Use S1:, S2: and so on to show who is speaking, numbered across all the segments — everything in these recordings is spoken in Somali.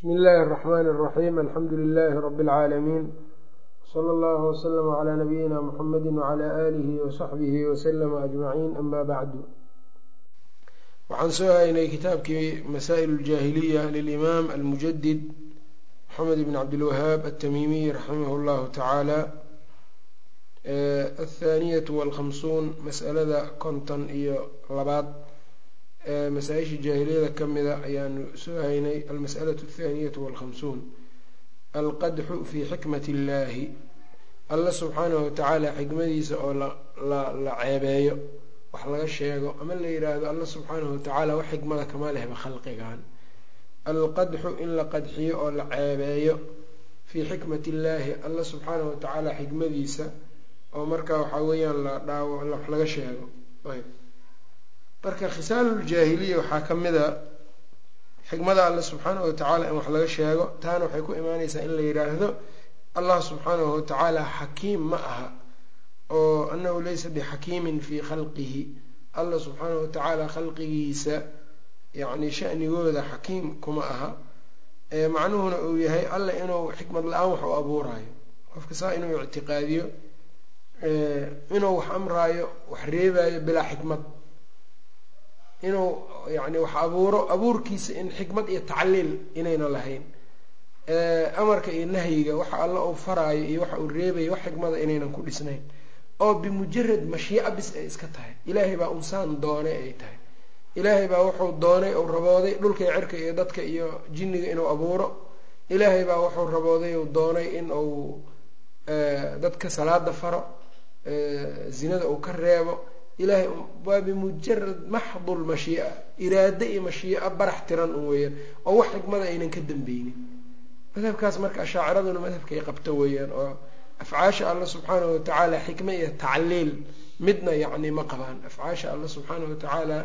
S1: bsmi illaahi الرaxmn الraxim alxamdu lilaahi rabi اlcaalamiin wsala allahu wslama calaa nabiyina muxamadi wcala aalihi wasaxbihi waslama ajmaciin ama bacdu waxaan soo haynay kitaabkii masaa'il اljaahiliya lilimaam almujadid moxamed bn cabdilwahaab altamimiy raximah llahu tacaala athaaniyatu walkhamsuun masalada konton iyo labaad masaa-isha jaahiliyada ka mida ayaanu soo haynay almas'alatu athaaniyatu walkhamsuun alqadxu fii xikmat illaahi alla subxaanahu watacaala xikmadiisa oo la ceebeeyo wax laga sheego ama la yidhaahdo alla subxaanahu watacaala wax xikmada kama lehba khalqigan alqadxu in la qadxiyo oo la ceebeeyo fii xikmat illaahi alla subxaanahu watacaala xikmadiisa oo markaa waxaa weeyaan la dhaawo wax laga sheego marka khisaaluljaahiliya waxaa ka mid a xikmada alle subxaanahu watacaala in wax laga sheego. Taana waxay ku imaaneysaa in la yidhaahdo allah subxaanahu watacaala xakiim ma aha oo annahu laysa bixakiimin fii khalqihi. Alla subxaanahu watacaala khalqigiisa yacni shanigooda xakiim kuma aha. Macnuhuna uu yahay alla inuu xikmad la'aan wax u abuuraayo qofka saa inuu ictiqaadiyo inuu wax amraayo wax reebaayo bilaa xikmad inuu yani wax abuuro abuurkiisa in xikmad iyo tacliil inayna lahayn. Amarka iyo nahyiga waxa alla uu faraayo iyo waxa uu reebayo wax xikmada inaynan ku dhisnayn. Oo bimujarad mashiica bis ay iska tahay. Ilaahay baa unsaan doonay ay tahay. Ilaahay baa wuxuu doonay uu rabooday dhulka iyo cirka iyo dadka iyo jinniga inuu abuuro. Ilaahay baa wuxuu rabooday uu doonay in uu dadka salaada faro zinada uu ka reebo ilaahay waa bimujarad maxdu lmashii'a iraade iyo mashii'a barax tiran un weeyaan oo wax xikmada aynan ka dambeynin madhabkaas marka ashaaciraduna madhabkay qabto weeyaan oo afcaasha alla subxaanahu watacaala xikme iyo tacliil midna yacni ma qabaan. Afcaasha alla subxaanahu watacaala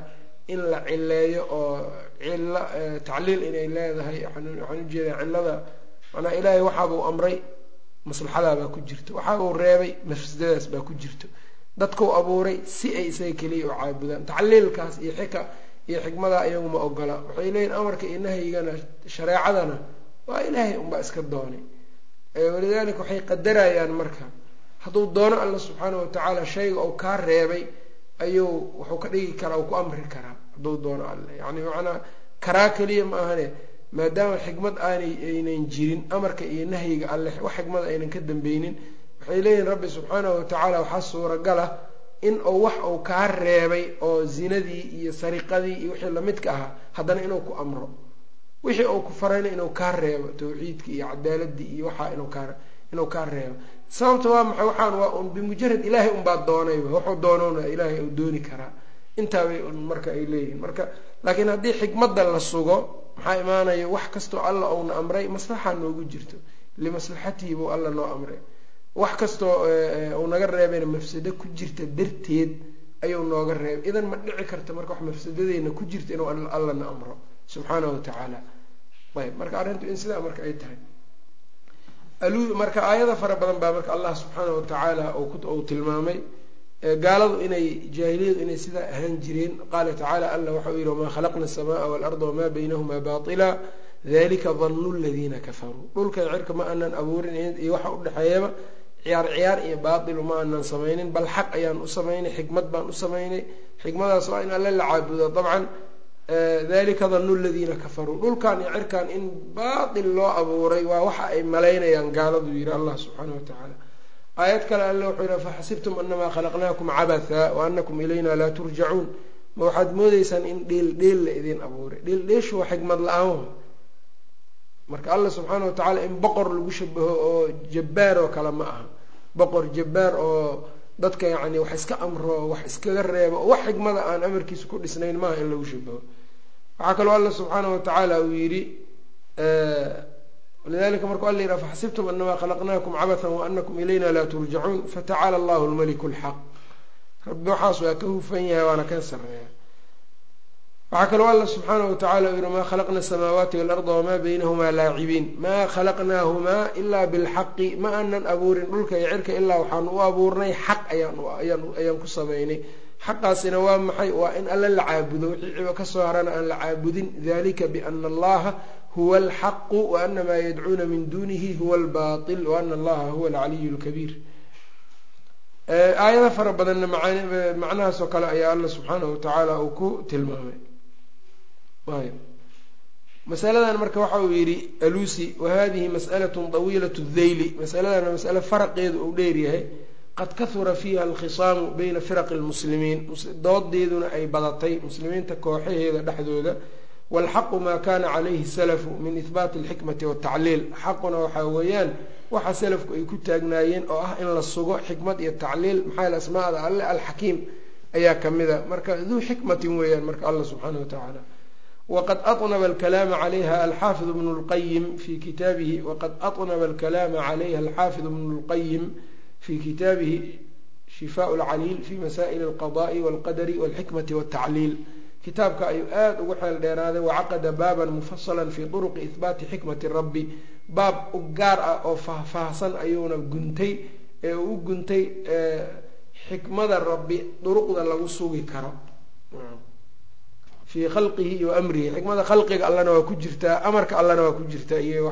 S1: in la cileeyo oo cilo tacliil inay leedahay waxaan u jeedaa cilada manaa ilaahay waxaabuu amray maslaxadaa baa ku jirto waxaabuu reebay mafsadadaas baa ku jirto dadkuu abuuray si ay isaga keliya u caabudaan. Tacliilkaas iyo xika iyo xikmadaa iyagu ma ogola. Waxay leeyihiin amarka iyo nahyigana shareecadana waa ilaahay unbaa iska doonay. Walidaalika waxay qadarayaan marka. Hadduu doono alla subxaanahu watacaala shayga uu kaa reebay ayuu wuxuu ka dhigi karaa uu ku amri karaa hadduu doono alle yani macnaa karaa keliya ma ahane maadaama xikmad aanay aynan jirin amarka iyo nahyiga alle wax xikmada aynan ka dambeynin waxay leeyihiin rabbi subxaanahu watacaala waxaa suuragal ah in uu wax uu kaa reebay oo zinadii iyo sariqadii iyo wixii lamidka ahaa haddana inuu ku amro. Wixii uu ku farayna inuu kaa reebo tawxiidkii iyo cadaaladii iyo waxaa inuu kaa inuu kaa reebo. Sababta waa maxay? Waxaan waa un bimujarad ilaahay unbaa doonayba wuxuu doonona ilaahay uu dooni karaa. Intaabay un marka ay leeyihiin. Marka laakiin haddii xikmadda la sugo maxaa imaanaya wax kastoo alla uuna amray maslaxa noogu jirto. Limaslaxatihi buu alla noo amray wax kastoo uu naga reebayna mafsado ku jirta darteed ayuu nooga reebay idan ma dhici karta marka wax mafsadadeyna ku jirta inuu allana amro. Subxaanahu watacaala ayb marka arrintu in sidaa marka ay tahay. Marka aayada fara badan baa marka allah subxaanahu watacaala uu tilmaamay gaaladu inay jaahiliyadu inay sidaa ahaan jireen. Qaala tacaala alla waxau yihi wamaa khalaqna aلsamaaa waalarda wamaa baynahuma baطila dalika danu ladiina kafaruu. Dhulka cirka ma aanan abuurin iyo waxa udhexeeyaba ciyaar ciyaar iyo baailu ma aanan samaynin bal xaq ayaan u samaynay xikmad baan u samaynay xikmadaas waa in alle la caabudo. Dabcan dalika danu ladiina kafaruu dhulkan iyo cirkan in baatil loo abuuray waa waxa ay malaynayaan gaaladu yihi allah subxaanahu watacaala aayad kale alle wuxuu yihi faxasibtum anamaa khalaqnaakum cabatha wa anakum ilayna laa turjacuun ma waxaad moodeysaan in dheel dheel la idin abuuray. Dheel dheeshu waa xikmad la'aan. Marka alla subxaana watacaala in boqor lagu shabaho oo jabbaar oo kale ma aha boqor jabbaar oo dadka yacni wax iska amro wax iskaga reebo oo wax xikmada aan amarkiisa ku dhisnayn maaha in lagu shabaho waxaa kaloo alla subxaana watacaala uu yidhi lidalika markuu alla yidhaha faxasibtum anamaa khalaqnaakum cabathan wa anakum ilayna laa turjacuun fatacaala allahu lmaliku lxaq rabbi waxaas waa ka hufan yahay waana ka sareeya waxaa kaloo alla subxaanahu watacaala uu yihi maa khalaqna asamaawaati waalarda wamaa baynahumaa laacibiin maa khalaqnaahumaa ilaa bilxaqi ma aanan abuurin dhulka iyo cirka ilaa waxaan u abuurnay xaq ayaan ku samaynay xaqaasina waa maxay? Waa in alle la caabudo wixii cibo ka soo harana aan la caabudin. Dalika biana allaha huwa alxaqu waana maa yadcuuna min dunihi huwa albatil waana allaha huwa alcaliyu lkabiir aayado fara badanna macnahaas kale ayaa alla subxaanahu watacaala uu ku tilmaamay masaladan marka waxa uu yidhi alusi wahadihi mas'alatun tawiilat dhayli masaladana masale faraqeedu uu dheeryahay qad kahura fiiha alkhisaamu bayna firaqi lmuslimiin doodeeduna ay badatay muslimiinta kooxaheeda dhexdooda. Walxaqu maa kana calayhi salafu min ihbaati alxikmati waltacliil xaquna waxaa weeyaan waxa salafku ay ku taagnaayeen oo ah in la sugo xikmad iyo tacliil. Maxaa asmaada alle alxakiim ayaa kamida marka duu xikmatin weeyaan marka alla subxaana wa tacaala wqad aطnba alkalaama calayha alxaafid bnu lqayim fi kitaabihi waqad aطnaba alkalaama calayha alxaafid bnu lqayim fi kitaabihi shifaa lcaliil fi masaa'il alqada'i walqadari walxikmati waltacliil kitaabka ayuu aada ugu xeel dheeraaday wacaqada baaban mufasala fi turuqi ihbaati xikmati rabbi baab u gaar ah oo faahfaahsan ayuuna guntay ee u guntay xikmada rabbi duruqda lagu sugi karo fii khalqihi iyo amrihi. Xikmada khalqiga allana waa ku jirtaa amarka allana waa ku jirtaa iyo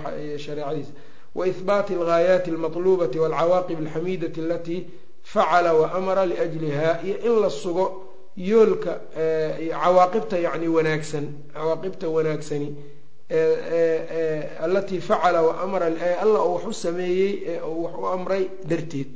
S1: shareecadiisa waihbaati alghaayaati almatlubati walcawaaqib alxamiidati alatii facala waamara liajliha iyo in la sugo yoolka cawaaqibta yani wanaagsan cawaaqibta wanaagsani alatii facala waamara alla uu wax u sameeyey ee wax u amray darteed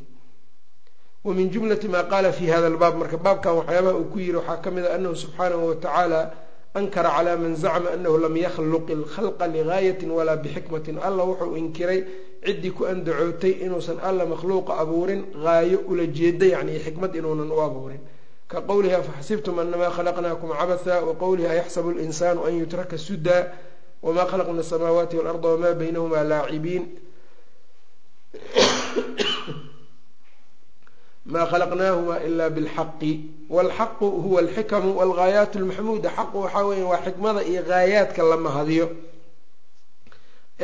S1: wa min jumlati maa qaala fi hada albaab marka baabkan waxyaabaha uu ku yiri waxaa ka mid a anahu subxaanahu watacaala ankara calaa man zacma anahu lam yakhluq ilkhalqa ligaayati walaa bixikmatin. Alla wuxuu inkiray ciddii ku andacootay inuusan alla makhluuqa abuurin gaayo ula jeeda yani xikmad inuunan u abuurin. Ka qowlihi afaxasibtum anamaa khalaqnaakum cabatha? Wa qowlihi ayaxsabu linsaanu an yutraka suda wma khalaqna asamaawaati walarda wma baynahuma laacibiin ma khalaqnaahuma ila bilxaqi walxaqu huwa alxikamu walghaayaat lmaxmuuda xaqu waxaa weya waa xikmada iyo gaayaadka la mahadiyo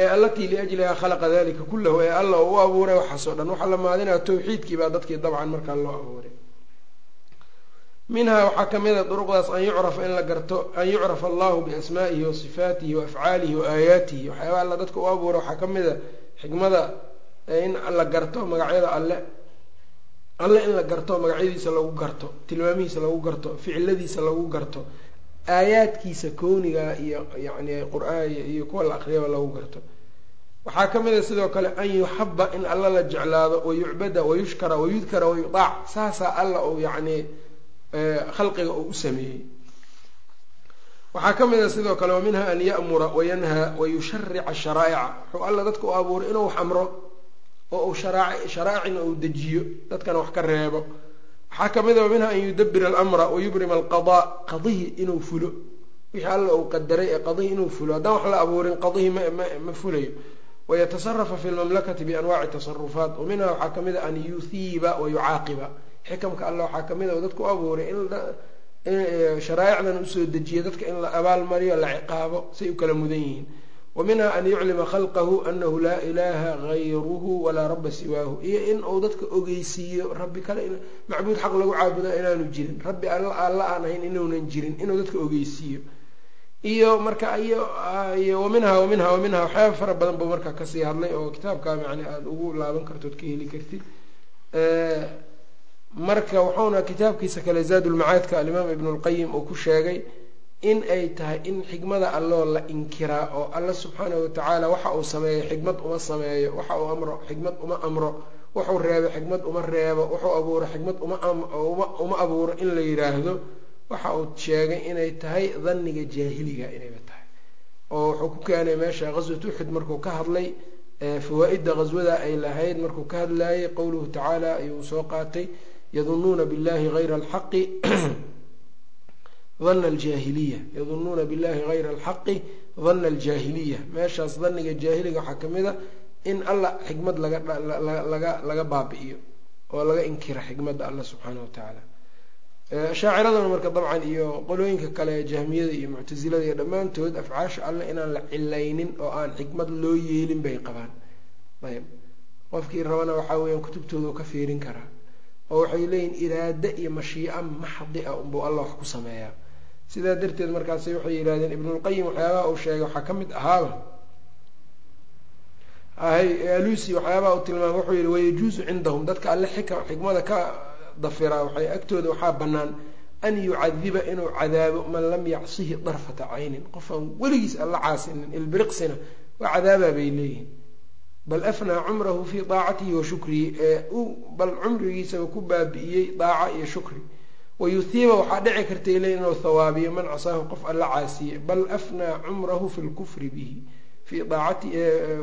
S1: ee allatii liajliha khalaqa dalika kulahu ee alla u abuuray waxaasoo dhan waxaa la mahadinaya tawxiidkii baa dadkii dabcan markaa loo abuuray minhaa waxaa ka mid a duruqdaas an yucrafa in la garto an yucrafa allahu biasmaa'ihi wa sifaatihi wa afcaalihi wa aayaatihi alla dadka u abuura waxaa ka mid a xikmada in la garto magacyada alle alle in la garto magacyadiisa lagu garto tilmaamihiisa lagu garto ficiladiisa lagu garto aayaadkiisa kooniga iyo yani qur'aan iyo kuwa la akriyaba lagu garto. Waxaa ka mid a sidoo kale an yuxaba in alla la jeclaado wayucbada wayushkara wayudkara wayudaac saasaa alla uu yacni khalqiga uu u sameeyey. Waxaa ka mid a sidoo kale wa minha an ya'mura wayanhaa wayusharica sharaa'ica. Wuxuu alla dadka u abuuray inuu wax amro oo uu sharaacina uu dejiyo dadkana wax ka reebo. Waxaa ka a minha an yudabira alamra wayubrima alqadaa qadihi inuu fulo. Wixii alla uu qadaray ee qadihi inuu fulo. Haddaan wax la abuurin qadihi ma fulayo wayatasarafa fi lmamlakati bianwaaci tasarufaat wa minha waxaa ka mid a an yuhiiba wayucaaqiba xikamka alle waxaa ka mid a dadku abuuray in sharaaicdan u soo dejiya dadka in la abaalmariyo la ciqaabo say u kala mudan yihiin wa minha an yuclima khalqahu anahu laa ilaha gayruhu walaa raba siwaahu iyo in uu dadka ogeysiiyo rabbi kale macbuud xaq lagu caabuda inaanu jirin rabbi alla aan ahayn inuunan jirin inuu dadka ogeysiiyo iyo marka iyo waminha waminha waminha waxyaaba fara badan buu markaa ka sii hadlay oo kitaabkaa yani aada ugu laaban kartood ka heli kartid marka wuxuuna kitaabkiisa kale zaadulmacaadka alimaam ibnu lqayim uu ku sheegay in ay tahay in xikmada alloo la inkiraa oo alla subxaanahu watacaala waxa uu sameeyo xikmad uma sameeyo waxa uu amro xikmad uma amro wuxuu reebo xikmad uma reebo wuxuu abuuro xikmad uma abuuro in la yidhaahdo waxa uu sheegay inay tahay dhanniga jaahiliga inayba tahay. Oo wuxuu ku keenay meesha qaswat uxud markuu ka hadlay fawaa-idda qaswada ay lahayd markuu ka hadlayay qowluhu tacaala ayuu soo qaatay yadunuuna billahi hayra alxaqi dana aljaahiliya. Yadunuuna billahi hayra alxaqi dana aljaahiliya. Meeshaas daniga jaahiliga waxaa ka mid a in alla xikmad laga laga baabi'iyo oo laga inkira xikmadda alla subxaana wa tacaala shaaciraduna marka dabcan iyo qolooyinka kale jahmiyada iyo muctasilada iyo dhammaantood afcaasha alle inaan la cilaynin oo aan xikmad loo yeelin bay qabaan. Ayb qofkii rabana waxaa weyaan kutubtooda ka fiirin karaa oo waxay leeyihiin iraade iyo mashiica maxdi ah unbuu alla wax ku sameeyaa sidaa darteed markaasi waxay yidhahdeen ibnulqayim waxyaabaha uu sheegay waxaa ka mid ahaaba hay alusi waxyaabaha u tilmaamay wuxuu yihi wayajuusu cindahum. Dadka alle xika xikmada ka dafiraa waxay agtooda waxaa bannaan an yucadiba inuu cadaabo man lam yacsihi darfata caynin. Qofaan weligiis alla caasinin ilbiriqsina waa cadaabaa bay leeyihiin bal afnaa cumrahu fii daacatihi wa shukrihi ee bal cumrigiisaba ku baabi'iyey daaca iyo shukri wayuhiiba waxaa dhici kartay le inuu hawaabiyo man casaahu qof alla caasiye bal afnaa cumrahu fi lkufri bihi fii daacati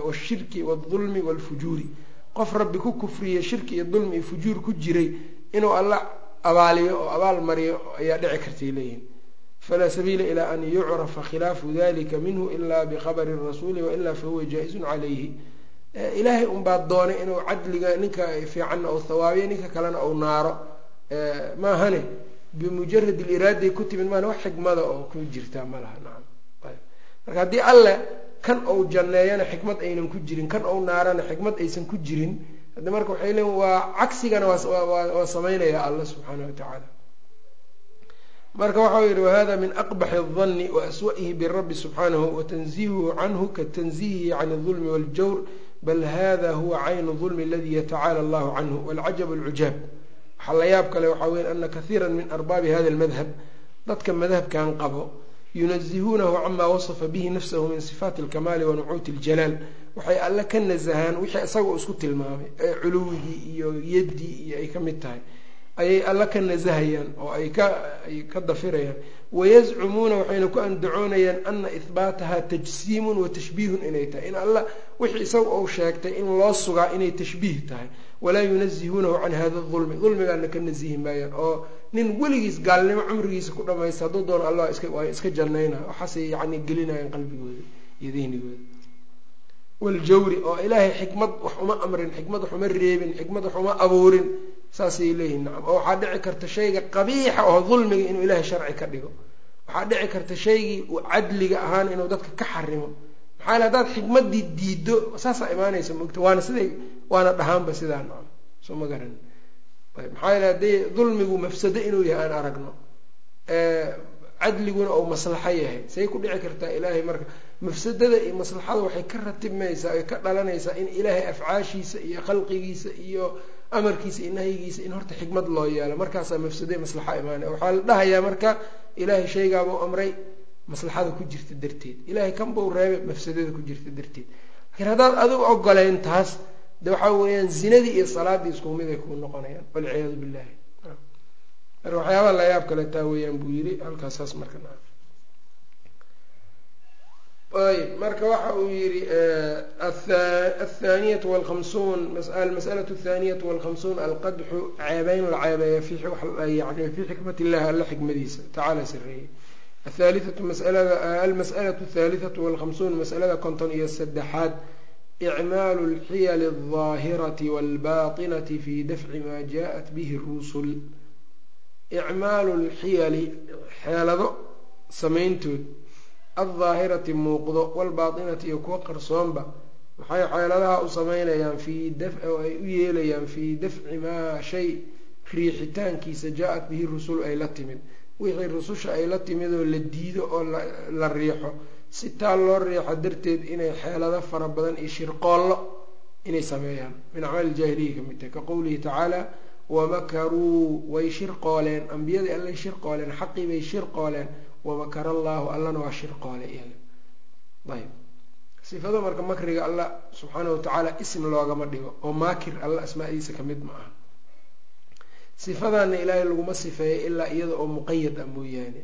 S1: washirki wاdulmi wاlfujuuri qof rabbi ku kufriye shirki iyo dulmi iyo fujuur ku jiray inuu alla abaaliyo oo abaal mariyo ayaa dhici kartay leeyihiin falaa sabiila ilaa an yucrafa khilaafu dalika minhu ila bikhabari rasuuli waila fahuwa jaa-izun calayhi. Ilaahay unbaa doonay inuu cadliga ninka fiicanna ou hawaabiyo ninka kalena ou naaro maahane bimujarad iliraaday ku timid maana wax xikmada oo ku jirtaa ma laha nacam marka haddii alle kan ou janneeyana xikmad aynan ku jirin kan ou naarana xikmad aysan ku jirin haddi marka waxay leeyiin waa cagsigana waa samaynaya alla subxaana wa tacaala marka waxau yihi wahada min aqbaxi الظani waaswa'ihi birabbi subxaanahu watanziihuhu canhu katanziihihi can الظulmi wاljawr bal hada huwa caynu ظulmi aladi yatacaala allahu canhu wاlcajab اlcujaab waxaa la yaab kale waxaa weya ana kaiira min arbaabi hada lmadhab dadka madhabkan qabo yunazihuunahu cama wasafa bihi nafsahu min sifaati alkamaali wa nucuuti iljalaal waxay alle ka nasahaan wixii isaga isku tilmaamay ee culuwigii iyo yaddii iyo ay ka mid tahay ayay alle ka nasahayaan oo ay ka ay ka dafirayaan. Wayazcumuuna waxayna ku andacoonayaan ana ihbaataha tajsiimun wa tashbiihun inay tahay. In alla wixii isaga ou sheegtay in loo sugaa inay tashbiih tahay. Walaa yunazihuunahu can hada dulmi dulmigaana ka nasihi maayaan oo nin weligiis gaalnimo cumrigiisa ku dhamaysta hadduu doono alla waa iska jannayna. Waxaasay yacni gelinayaan qalbigooda iyo dihnigooda waljawri oo ilaahay xikmad wax uma amrin xikmad wax uma reebin xikmad wax uma abuurin saasay leeyihiin nacam oo waxaa dhici karta shayga qabiixa oo dulmiga inuu ilaahay sharci ka dhigo. Waxaa dhici karta shaygii uu cadliga ahaan inuu dadka ka xarimo. Maxaa yale haddaad xikmaddii diiddo saasaa imaanaysa mogta waana siday waana dhahaanba sidaa nacam soo ma garan. Maxaa yale haddii dulmigu mafsado inuu yahay aan aragno cadliguna ou maslaxo yahay. Say ku dhici kartaa ilaahay marka mafsadada iyo maslaxada waxay ka ratibmaysaa ay ka dhalanaysaa in ilaahay afcaashiisa iyo khalqigiisa iyo amarkiisa iyo nahyigiisa in horta xikmad loo yeelo. Markaasaa mafsado maslaxa imaanaya waxaa la dhahayaa marka ilaahay shaygaabuu amray maslaxada ku jirta darteed. Ilaahay kan buu reebay mafsadada ku jirta darteed. Laakiin haddaad adigu ogoleyn taas de waxaa weeyaan zinadii iyo salaadii isku mid ay kuu noqonayaan. Walciyaadu billahi marka waxyaabaa la yaab kale taa weeyaan buu yiri halkaasaas marka ayb marka waxa uu yihi athaniyatu walkhamsuun almas'alatu athaniyatu walkhamsuun alqadxu ceebeyn la ceebeeya yani fii xikmat illahi alla xikmadiisa tacaala sareeyey athaalithatu masalada almas'alatu athalithatu walkhamsuun masalada konton iyo saddexaad icmaalu alxiyali aldaahirati walbatinati fi dafci ma jaءat bihi rusul icmaalu lxiyali xeelado samayntood aldaahirati muuqdo walbaatinati iyo kuwa qarsoonba waxay xeeladaha u sameynayaan fii daf oo ay u yeelayaan fii dafci maa shay riixitaankiisa jaa-at bihi rusul ay la timid wixii rususha ay la timid oo la diido oo la riixo si taa loo riixo darteed inay xeelado fara badan iyo shirqoollo inay sameeyaan min acmaali jaahiliya ka mid tahay ka qowlihi tacaala wamakaruu way shirqooleen ambiyadii allay shirqooleen xaqii bay shirqooleen wamakar allaahu allana waa shirqoole iyaga ayb sifada marka makriga alla subxaana watacaala ism loogama dhigo oo maakir alla asmaadiisa ka mid ma aha sifadaana ilaahay laguma sifeeyo ilaa iyada oo muqayad ah mooyaane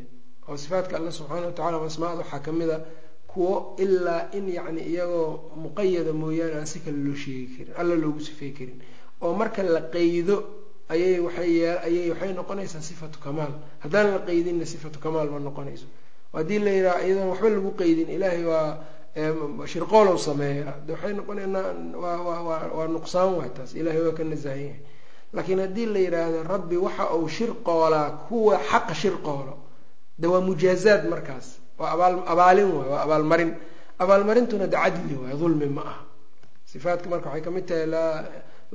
S1: oo sifaadka alla subxaana watacala asmaada waxaa ka mid a kuwo ilaa in yacni iyagoo muqayada mooyaane aan si kale loo sheegi karin alla loogu sifey karin oo marka la qeydo ayay waxay ayay waxay noqonaysaa sifatu kamaal. Haddaan la qeydinna sifatu kamaal ma noqonayso. Haddii la yidhaha iyadoon waxba lagu qeydin ilaahay waa shirqoolow sameeya. De waxay waa nuqsaan waay taas. Ilahay waa ka nasahan yahay. Laakiin haddii la yidhaahdo rabbi waxa uu shirqoolaa kuwa xaqa shirqoolo. De waa mujaazaad markaas. Waa abaal abaalin waay waa abaalmarin abaalmarintuna de cadli waay dulmi ma aha. Sifaadka marka waxay ka mid tahay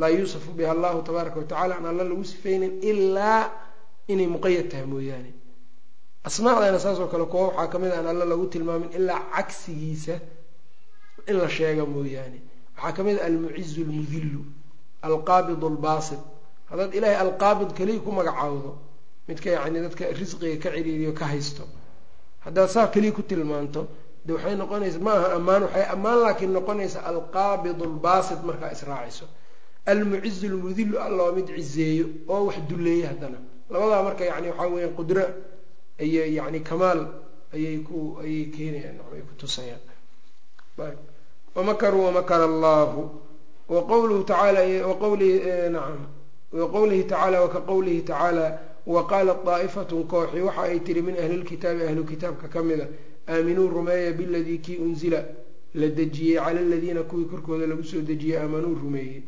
S1: laa yuusafu biha allahu tabaaraka watacala aan alla lagu sifeynin ilaa inay muqayad tahay mooyaane. Asmaacdana saasoo kale kuwa waxaa ka mid a aan alla lagu tilmaamin ilaa cagsigiisa in la sheega mooyaane. Waxaa ka mid a almucizu almudilu alqaabid albaasit haddaad ilaahay alqaabid keliya ku magacaawdo midka yacni dadka risqiga ka ciriiriyo ka haysto haddaad saa keliya ku tilmaanto de waxay noqonaysa ma aha ammaan waxay ammaan laakiin noqonaysa alqaabid albaasit markaa israacayso almucizu almudilu alla waa mid cizeeyo oo wax dulleeya haddana. Labadaa marka yani waxaa weeyaan qudro ayay yani kamaal ayay ku ayay keenayaan ay ku tusayaan. Wamakaruu wamakara allahu. Waqowluhu tacaala waqowlihi nacam waqowlihi tacaala waka qowlihi tacaala. Waqaalat daa'ifatun kooxi waxa ay tiri min ahli lkitaabi ahlu kitaabka ka mida aaminuu rumeeya biladii kii unzila. La dejiyey cala aladiina kuwii korkooda lagu soo dejiyey aamanuu rumeeyey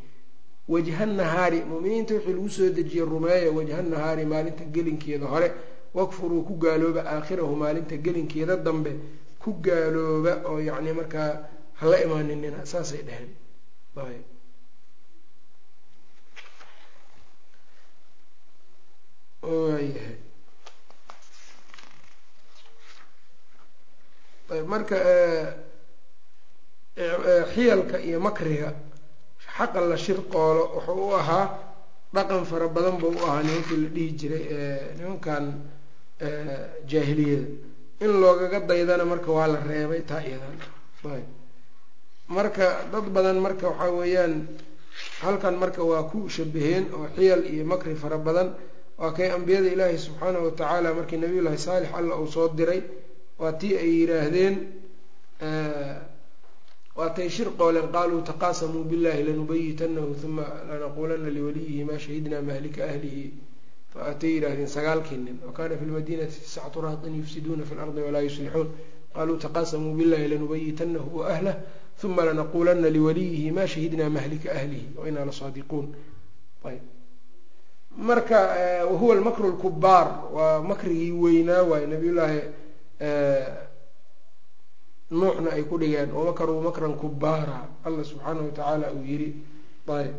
S1: wajha nahaari muminiinta wixii lagu soo dejiyey rumeeya wajha nahaari maalinta gelinkeeda hore. Wakfuruu ku gaalooba aakhirahu maalinta gelinkeeda dambe. Ku gaalooba oo yacni markaa hala imaaninina saasay dheheen waayahay ayb marka xiyalka iyo makriga xaqa la shirqoolo wuxuu u ahaa dhaqan fara badan buu u ahaa nimankii la dhihi jiray nimankan jaahiliyada. In loogaga daydana marka waa la reebay taa iyadan marka dad badan marka waxaa weeyaan halkan marka waa ku shabaheen oo xiyal iyo makri fara badan waa kay ambiyada ilaahi subxaanahu watacaala markii nabiyullaahi saalix alla uu soo diray waa tii ay yidhaahdeen waatay shir qooleen qaaluu taqaasamuu billahi lanubayitanahu uma lanaquulana liwaliyihi maa shahidna mahlika ahlihi waatay yidhaahdeen sagaalkii nin wakana fi lmadinati tiscatu rahtin yufsiduuna fi lardi walaa yuslixuun qaluu taqaasamuu billahi lanubayitanahu waahlah uma lanaquulana liwaliyihi ma shahidna mahlika ahlihi wainaa lasaadiquun marka wahuwa almakru lkubaar waa makrigii weynaa waaye nabiyullaahi nuuxna ay ku dhigeen wamakaruu makran kubaara allah subxaanahu watacaala uu yiri. Ayb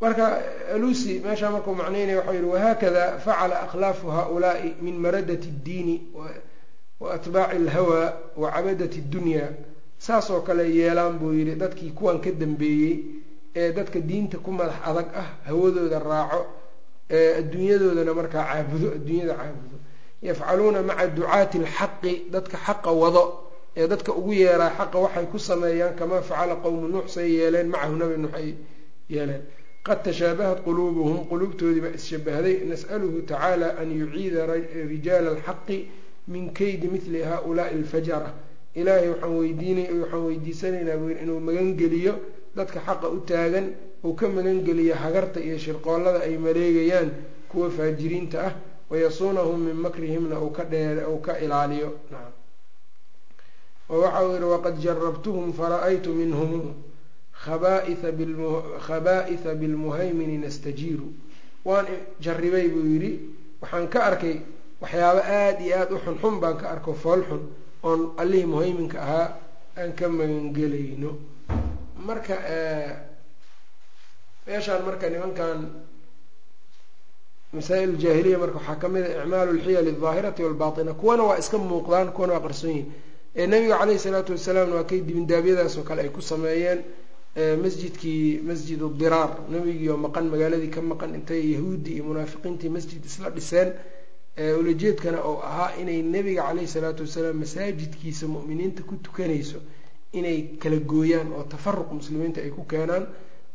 S1: marka alusi meeshaa markuu macnaynaya waxau yihi wahakada facala akhlaafu haulaai min maradati اddiini wa atbaaci alhawa wa cabadati اddunya saas oo kale yeelaan buu yidhi dadkii kuwan ka dambeeyey ee dadka diinta ku madax adag ah hawadooda raaco adduunyadoodana markaa caabudo adduunyada caabudo yafcaluuna maca ducaati alxaqi dadka xaqa wado ee dadka ugu yeeraa xaqa waxay ku sameeyaan kamaa facala qowmu nuux say yeeleen macahu nabi nuux ay yeeleen. Qad tashaabahat quluubuhum quluubtoodiibaa isshabahday nas'aluhu tacaala an yuciida rijaala alxaqi min keydi mili haulaai alfajara. Ilaahay waxaan weydiinay waxaan weydiisanaynaa buu yidhi inuu magangeliyo dadka xaqa u taagan uu ka magangeliyo hagarta iyo shirqoollada ay maleegayaan kuwa faajiriinta ah wayasuunahum min makrihimna uu ka dheer uu ka ilaaliyo nacam oo waxa uu yihi waqad jarabtuhum fara-aytu minhum khabaaitha bilmuhaymini nastajiiru waan jarribay buu yidhi waxaan ka arkay waxyaabo aada iyo aada u xunxun baan ka arko fool xun oon allihii muhayminka ahaa aan ka magangelayno marka meeshaan marka nimankan masaa-il jaahiliya marka waxaa ka mid a icmaalu lxiyali aldaahirati walbaatina. Kuwana waa iska muuqdaan kuwana waa qarsoon yihiin ee nabiga caleyhi salaatu wasalaamna waa kay dibindaabyadaas oo kale ay ku sameeyeen masjidkii masjid diraar. Nabigii maqan magaaladii ka maqan intay yahuudi iyo munaafiqiintii masjid isla dhiseen. Ulajeedkana oo ahaa inay nebiga caleyhi salaatu wasalaam masaajidkiisa mu'miniinta ku tukanayso inay kala gooyaan oo tafaruq muslimiinta ay ku keenaan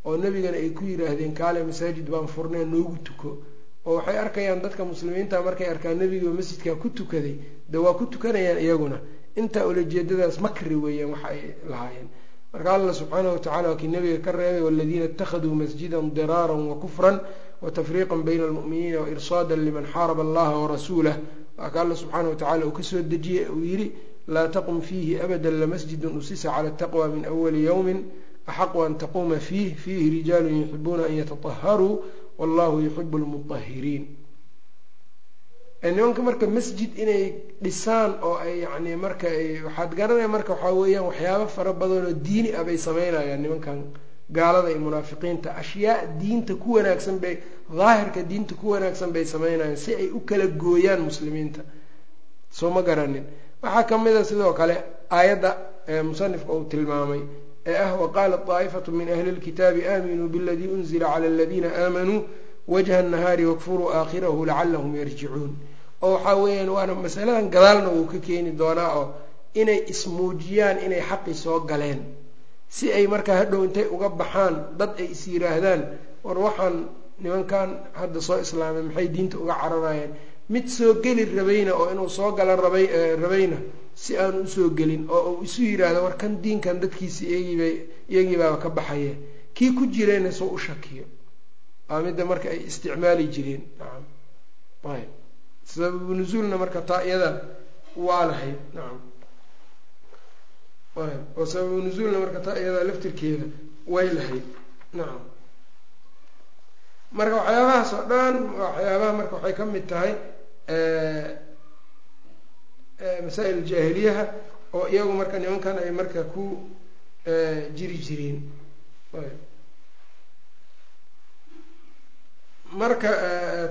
S1: oo nebigana ay ku yidhaahdeen kaale masaajid baan furneen noogu tuko oo waxay arkayaan dadka muslimiinta markay arkaan nebiga masjidkaa ku tukaday. De waa ku tukanayaan iyaguna. Intaa ulajeedadaas makri weeyaan waxa ay lahaayeen. Marka allah subxaanahu watacala waa kii nabiga ka reebay waladiina ittakhaduu masjidan diraaran wa kufran watafriiqan bayna almu'miniina wairsaada liman xaaraba allaha warasuulah waa ka alla subxaana watacala uu ka soo dejiyey uu yidhi laa taqum fiihi abada lamasjidun usisa cala taqwa min awali yowmin axaqu an taquuma fiih fiihi rijaalun yuxibuuna an yatataharuu wallahu yuxibu lmutahiriin nimanka marka masjid inay dhisaan oo ay yani marka waxaad garanaya marka waxaa weeyaan waxyaabo fara badan oo diini ah bay sameynayaan nimankan gaalada iyo munaafiqiinta. Ashyaa diinta ku wanaagsan bay daahirka diinta ku wanaagsan bay sameynayaan si ay u kala gooyaan muslimiinta. Soo ma garanin. Waxaa ka mid a sidoo kale aayadda musanifka uu tilmaamay ee ah waqaalat daa'ifatu min ahli lkitaabi aaminuu biladii unzila cala aladiina aamanuu wajha nahaari wakfuruu aakhirahu lacalahum yarjicuun oo waxaa weeyaan waana masaladan gadaalna wuu ka keeni doonaa oo inay ismuujiyaan inay xaqi soo galeen. Si ay markaa hadhow intay uga baxaan dad ay is yiraahdaan war waxaan nimankan hadda soo islaamay maxay diinta uga cararayeen? Mid soo geli rabayna oo inuu soo gala rabay rabayna si aanu u soo gelin oo uu isu war kan diinkan dadkiisi iyagiiba iyagiibaaba ka baxaye kii ku jireenna soo u shakiyo. Waa midda marka ay isticmaali jireen. Nacam ayb. Sababu nusuulna marka taa iyada waa lahayd nacam ayb. Oo sababu nusuulna marka taa iyada laftirkeeda way lahayd nacam marka waxyaabahaas oo dhan waxyaabaha marka waxay ka mid tahay masaa-il jaahiliyaha oo iyagu marka nimankan ay marka ku jiri jireen. Marka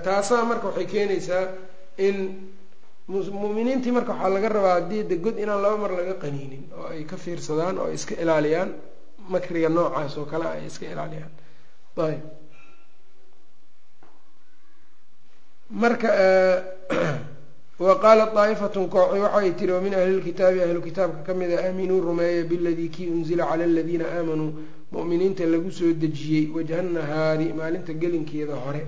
S1: taasaa marka waxay keenaysaa in mu'miniintii marka waxaa laga rabaa haddii de god inaan laba mar laga qaniinin oo ay ka fiirsadaan oo ay iska ilaaliyaan makriga noocaas oo kale ay iska ilaaliyaan. Ayb marka wa qaalat daa'ifatun kooxi waxay tiri oo min ahli lkitaabi ahlu kitaabka ka mid a aaminuu rumeeya biladii kii unzila cala aladiina aamanuu mu'miniinta lagu soo dejiyey wajha nahaari maalinta gelinkeeda hore.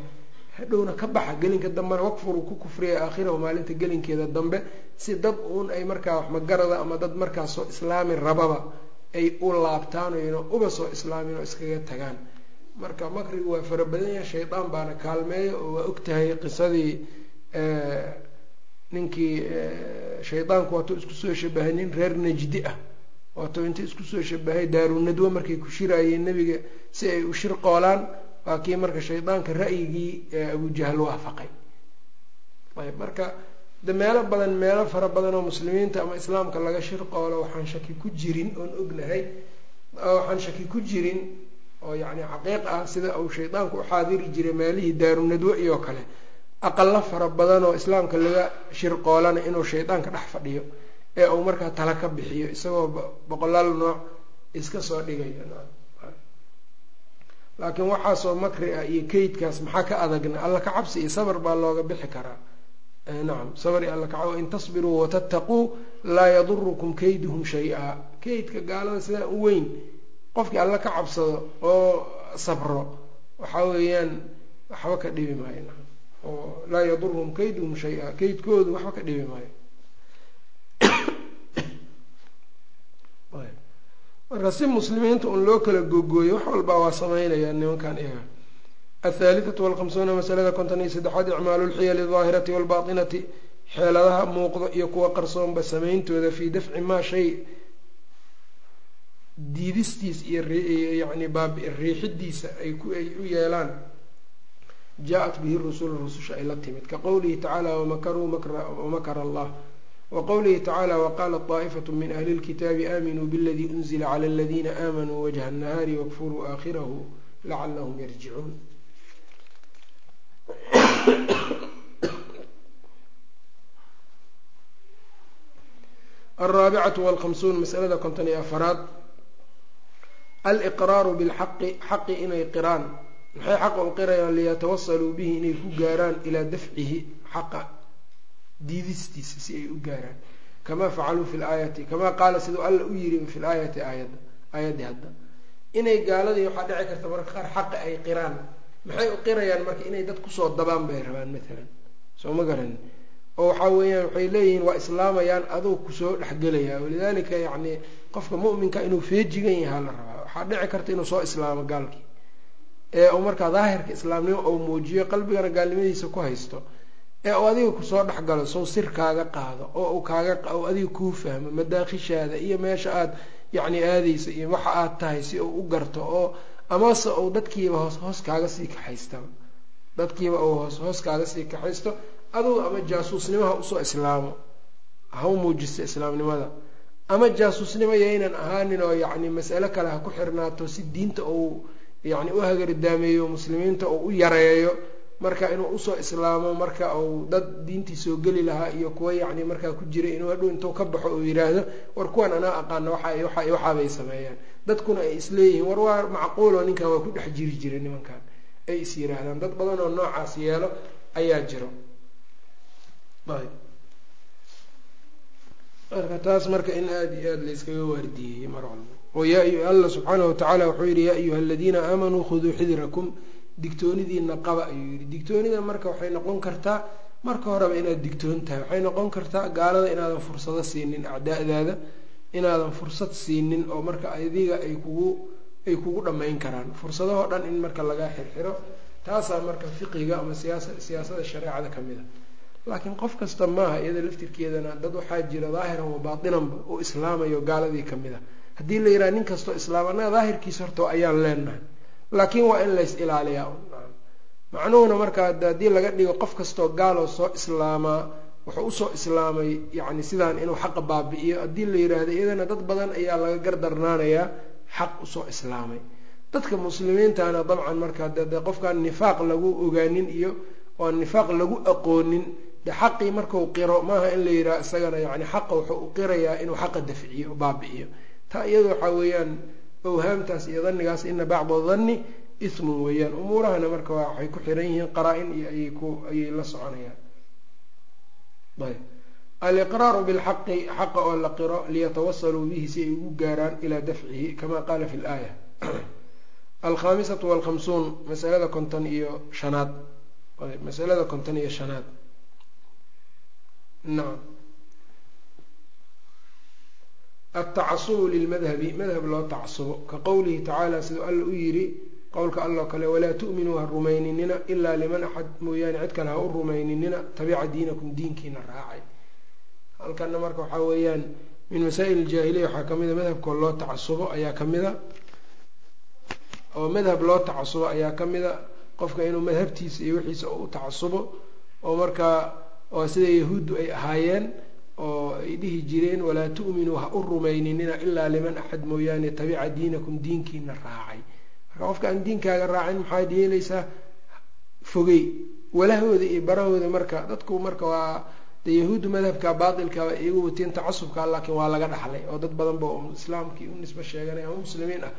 S1: Hadhowna ka baxa gelinka dambena wakfuru ku kufriya aakhirahu maalinta gelinkeeda dambe. Si dad uun ay markaa wax magarada ama dad markaa soo islaami rababa ay u laabtaan oyna uba soo islaamin oo iskaga tagaan. Marka makrigu waa fara badan yahay shaydaan baana kaalmeeya oo waa ogtahay qisadii ninkii shaydaanku waatuu isku soo shabahay nin reer najdi ah. Waatuu inta isku soo shabahay daarunadwo markay ku shiraayeen nebiga si ay u shir qoolaan waa kii marka shaydaanka ra'yigii abujahal waafaqay. Ayb marka de meelo badan meelo fara badan oo muslimiinta ama islaamka laga shir qoolo waxaan shaki ku jirin oon ognahay. Waxaan shaki ku jirin oo yacni xaqiiq ah sida uu shaydaanku u xaadiri jiray meelihii daarunadwo iyo kale aqalo fara badan oo islaamka laga shirqoolana inuu shaydaanka dhex fadhiyo ee uu markaa tala ka bixiyo isagoo boqolaal nooc iska soo dhigayo. Laakiin waxaasoo makri ah iyo kaydkaas maxaa ka adagna alla ka cabsi iyo sabar baa looga bixi karaa. Nacam sabri alla ka in tasbiruu watattaquu laa yadurukum kayduhum shay-a. Kaydka gaalada sidaa u weyn qofkii alla ka cabsado oo sabro waxaa weeyaan waxba ka dhibi maayo oo laa yaduruhum kayduhum shay-a kaydkoodu waxba ka dhibi maayo. Marka si muslimiinta un loo kala googooyo wax walbaa waa sameynaya nimankan iyaga. Athaalithatu walkhamsuuna masalada konton iyo saddexaad icmaalu lxiyali daahirati walbaatinati xeeladaha muuqdo iyo kuwa qarsoonba sameyntooda fii dafci maa shay diidistiis iyo yani riixidiisa ay u yeelaan jaa-at bihi rusulu rususha ay la timid ka qowlihi tacaala wamakaruu wamakara allah wqowlihi tacala waqalat daa'ifatu min ahli lkitaabi aaminuu biladii unzila cala aladiina aamanuu wajha annahaari wakfuruu aakhirahu lacalahum yarjicuun alraabicatu walkhamsuun masalada konton iyo afaraad aliqraaru bilxaqi xaqi inay qiraan maxay xaqa u qirayaan liyatawasaluu bihi inay ku gaaraan ilaa dafcihi xaqa diidistiisa si ay u gaaraan. Kamaa facaluu fi laayati kamaa qaala siduu alla u yiri fi laayati aayadda aayaddii hadda. Inay gaaladii waxaa dhici karta marka qaar xaqa ay qiraan. Maxay u qirayaan marka inay dad ku soo dabaan bay rabaan matalan soo ma garanin oo waxaa weeyaan waxay leeyihiin waa islaamayaan aduu ku soo dhexgelaya walidaalika yacni qofka mu'minka inuu feejigan yahaa la rabaa. Waxaa dhici karta inuu soo islaamo gaalkii ee uu markaa daahirka islaamnimo uu muujiyo qalbigana gaalnimadiisa ku haysto ee uu adiga ku soo dhexgalo sow sir kaaga qaado oo uu kaaga uu adiga kuu fahmo madaakhishaada iyo meesha aad yacni aadaysa iyo waxa aad tahay si uu u garto oo amase uu dadkiiba hoos hoos kaaga sii kaxaystaba dadkiiba uu hoos hoos kaaga sii kaxaysto adugu ama jaasuusnimo ha u soo islaamo. Ha u muujisto islaamnimada. Ama jaasuusnimo yaynan ahaanin oo yacni mas'alo kale ha ku xirnaato si diinta uu yacni u hagardaameeyo muslimiinta uu u yareeyo marka inuu u soo islaamo marka uu dad diintii soo geli lahaa iyo kuwa yacni markaa ku jira inuu hadhow intuu ka baxo uu yidhaahdo war kuwan anaa aqaana waxa waxa waxaabay sameeyaan. Dadkuna ay isleeyihiin war waa macquulo ninkan waa ku dhex jiri jira nimankan. Ay is yiraahdaan dad badan oo noocaas yeelo ayaa jiro. Marka taas marka in aada iyo aada layskaga waardiyeeyey mar walba alla subxaanahu watacaala wuxuu yidhi yaa ayuha aladiina aamanuu khuduu xidrakum. Digtoonidiina qaba ayuu yidhi. Digtoonida marka waxay noqon kartaa marka horeba inaad digtoon tahay. Waxay noqon kartaa gaalada inaadan fursado siinin acdaadaada inaadan fursad siinin oo marka adiga ay kugu ay kugu dhammayn karaan. Fursadahoo dhan in marka laga xirxiro taasaa marka fiqiga ama siyaasa siyaasada shareecada ka mid a. Laakiin qof kasta maaha iyada laftirkeedana dad waxaa jira daahiran wa baatinanba oo islaamayo gaaladii ka mid a haddii la yidhaha nin kastoo islaam annaga daahirkiisa horta ayaan leenahay. Laakiin waa in lays ilaaliyaa macnuhuna marka haddii laga dhigo qof kastoo gaaloo soo islaamaa wuxuu u soo islaamay yacni sidaan inuu xaqa baabi'iyo haddii la yidhaahdo iyadana dad badan ayaa laga gardarnaanayaa xaq u soo islaamay. Dadka muslimiintana dabcan marka de qofkaan nifaaq lagu ogaanin iyo oon nifaaq lagu aqoonin de xaqii marku qiro maaha in la yidhaha isagana yani xaqa wuxuu u qirayaa inuu xaqa dafciyo baabi'iyo taa iyada waxaa weeyaan awhaamtaas iyo dhannigaas ina bacda danni ismun weeyaan. Umuurahana marka waxay ku xiran yihiin qaraa-in iyo ayay ku ayay la soconayaan. Ayb. Aliqraaru bilxaqi xaqa oo la qiro liyatawasaluu bihi si ay ugu gaaraan ilaa dafcihi kama qaala fi laaya alkhaamisatu walkhamsuun masalada konton iyo shanaad. Masalada konton iyo shanaad. Nacam altacasubu lilmadhabi madhab loo tacasubo ka qowlihi tacaala siduu alla u yidhi qowlka alloo kale walaa tu'minuu ha rumayninina ilaa liman axad mooyaane cid kale ha u rumayninina tabica diinakum diinkiina raacay halkana marka waxaa weeyaan min masaa'il iljaahiliya waxaa ka mida madhabkoo loo tacasubo ayaa ka mida oo madhab loo tacasubo ayaa ka mida qofka inuu madhabtiisa iyo wixiisa u tacasubo oo markaa oo sida yahuuddu ay ahaayeen oo ay dhihi jireen walaa tu'minuu ha u rumayninina ilaa liman axad mooyaane tabica diinakum diinkiina raacay. Marka qofka aan diinkaaga raacin maxaad yeelaysaa? Fogey. Walahooda iyo barahooda marka dadku marka waa de yahuuddu madhabka baatilkaa iyagu wateen tacasubka laakiin waa laga dhaxlay oo dad badanba islaamkii u nisbo sheeganay ama muslimiin ah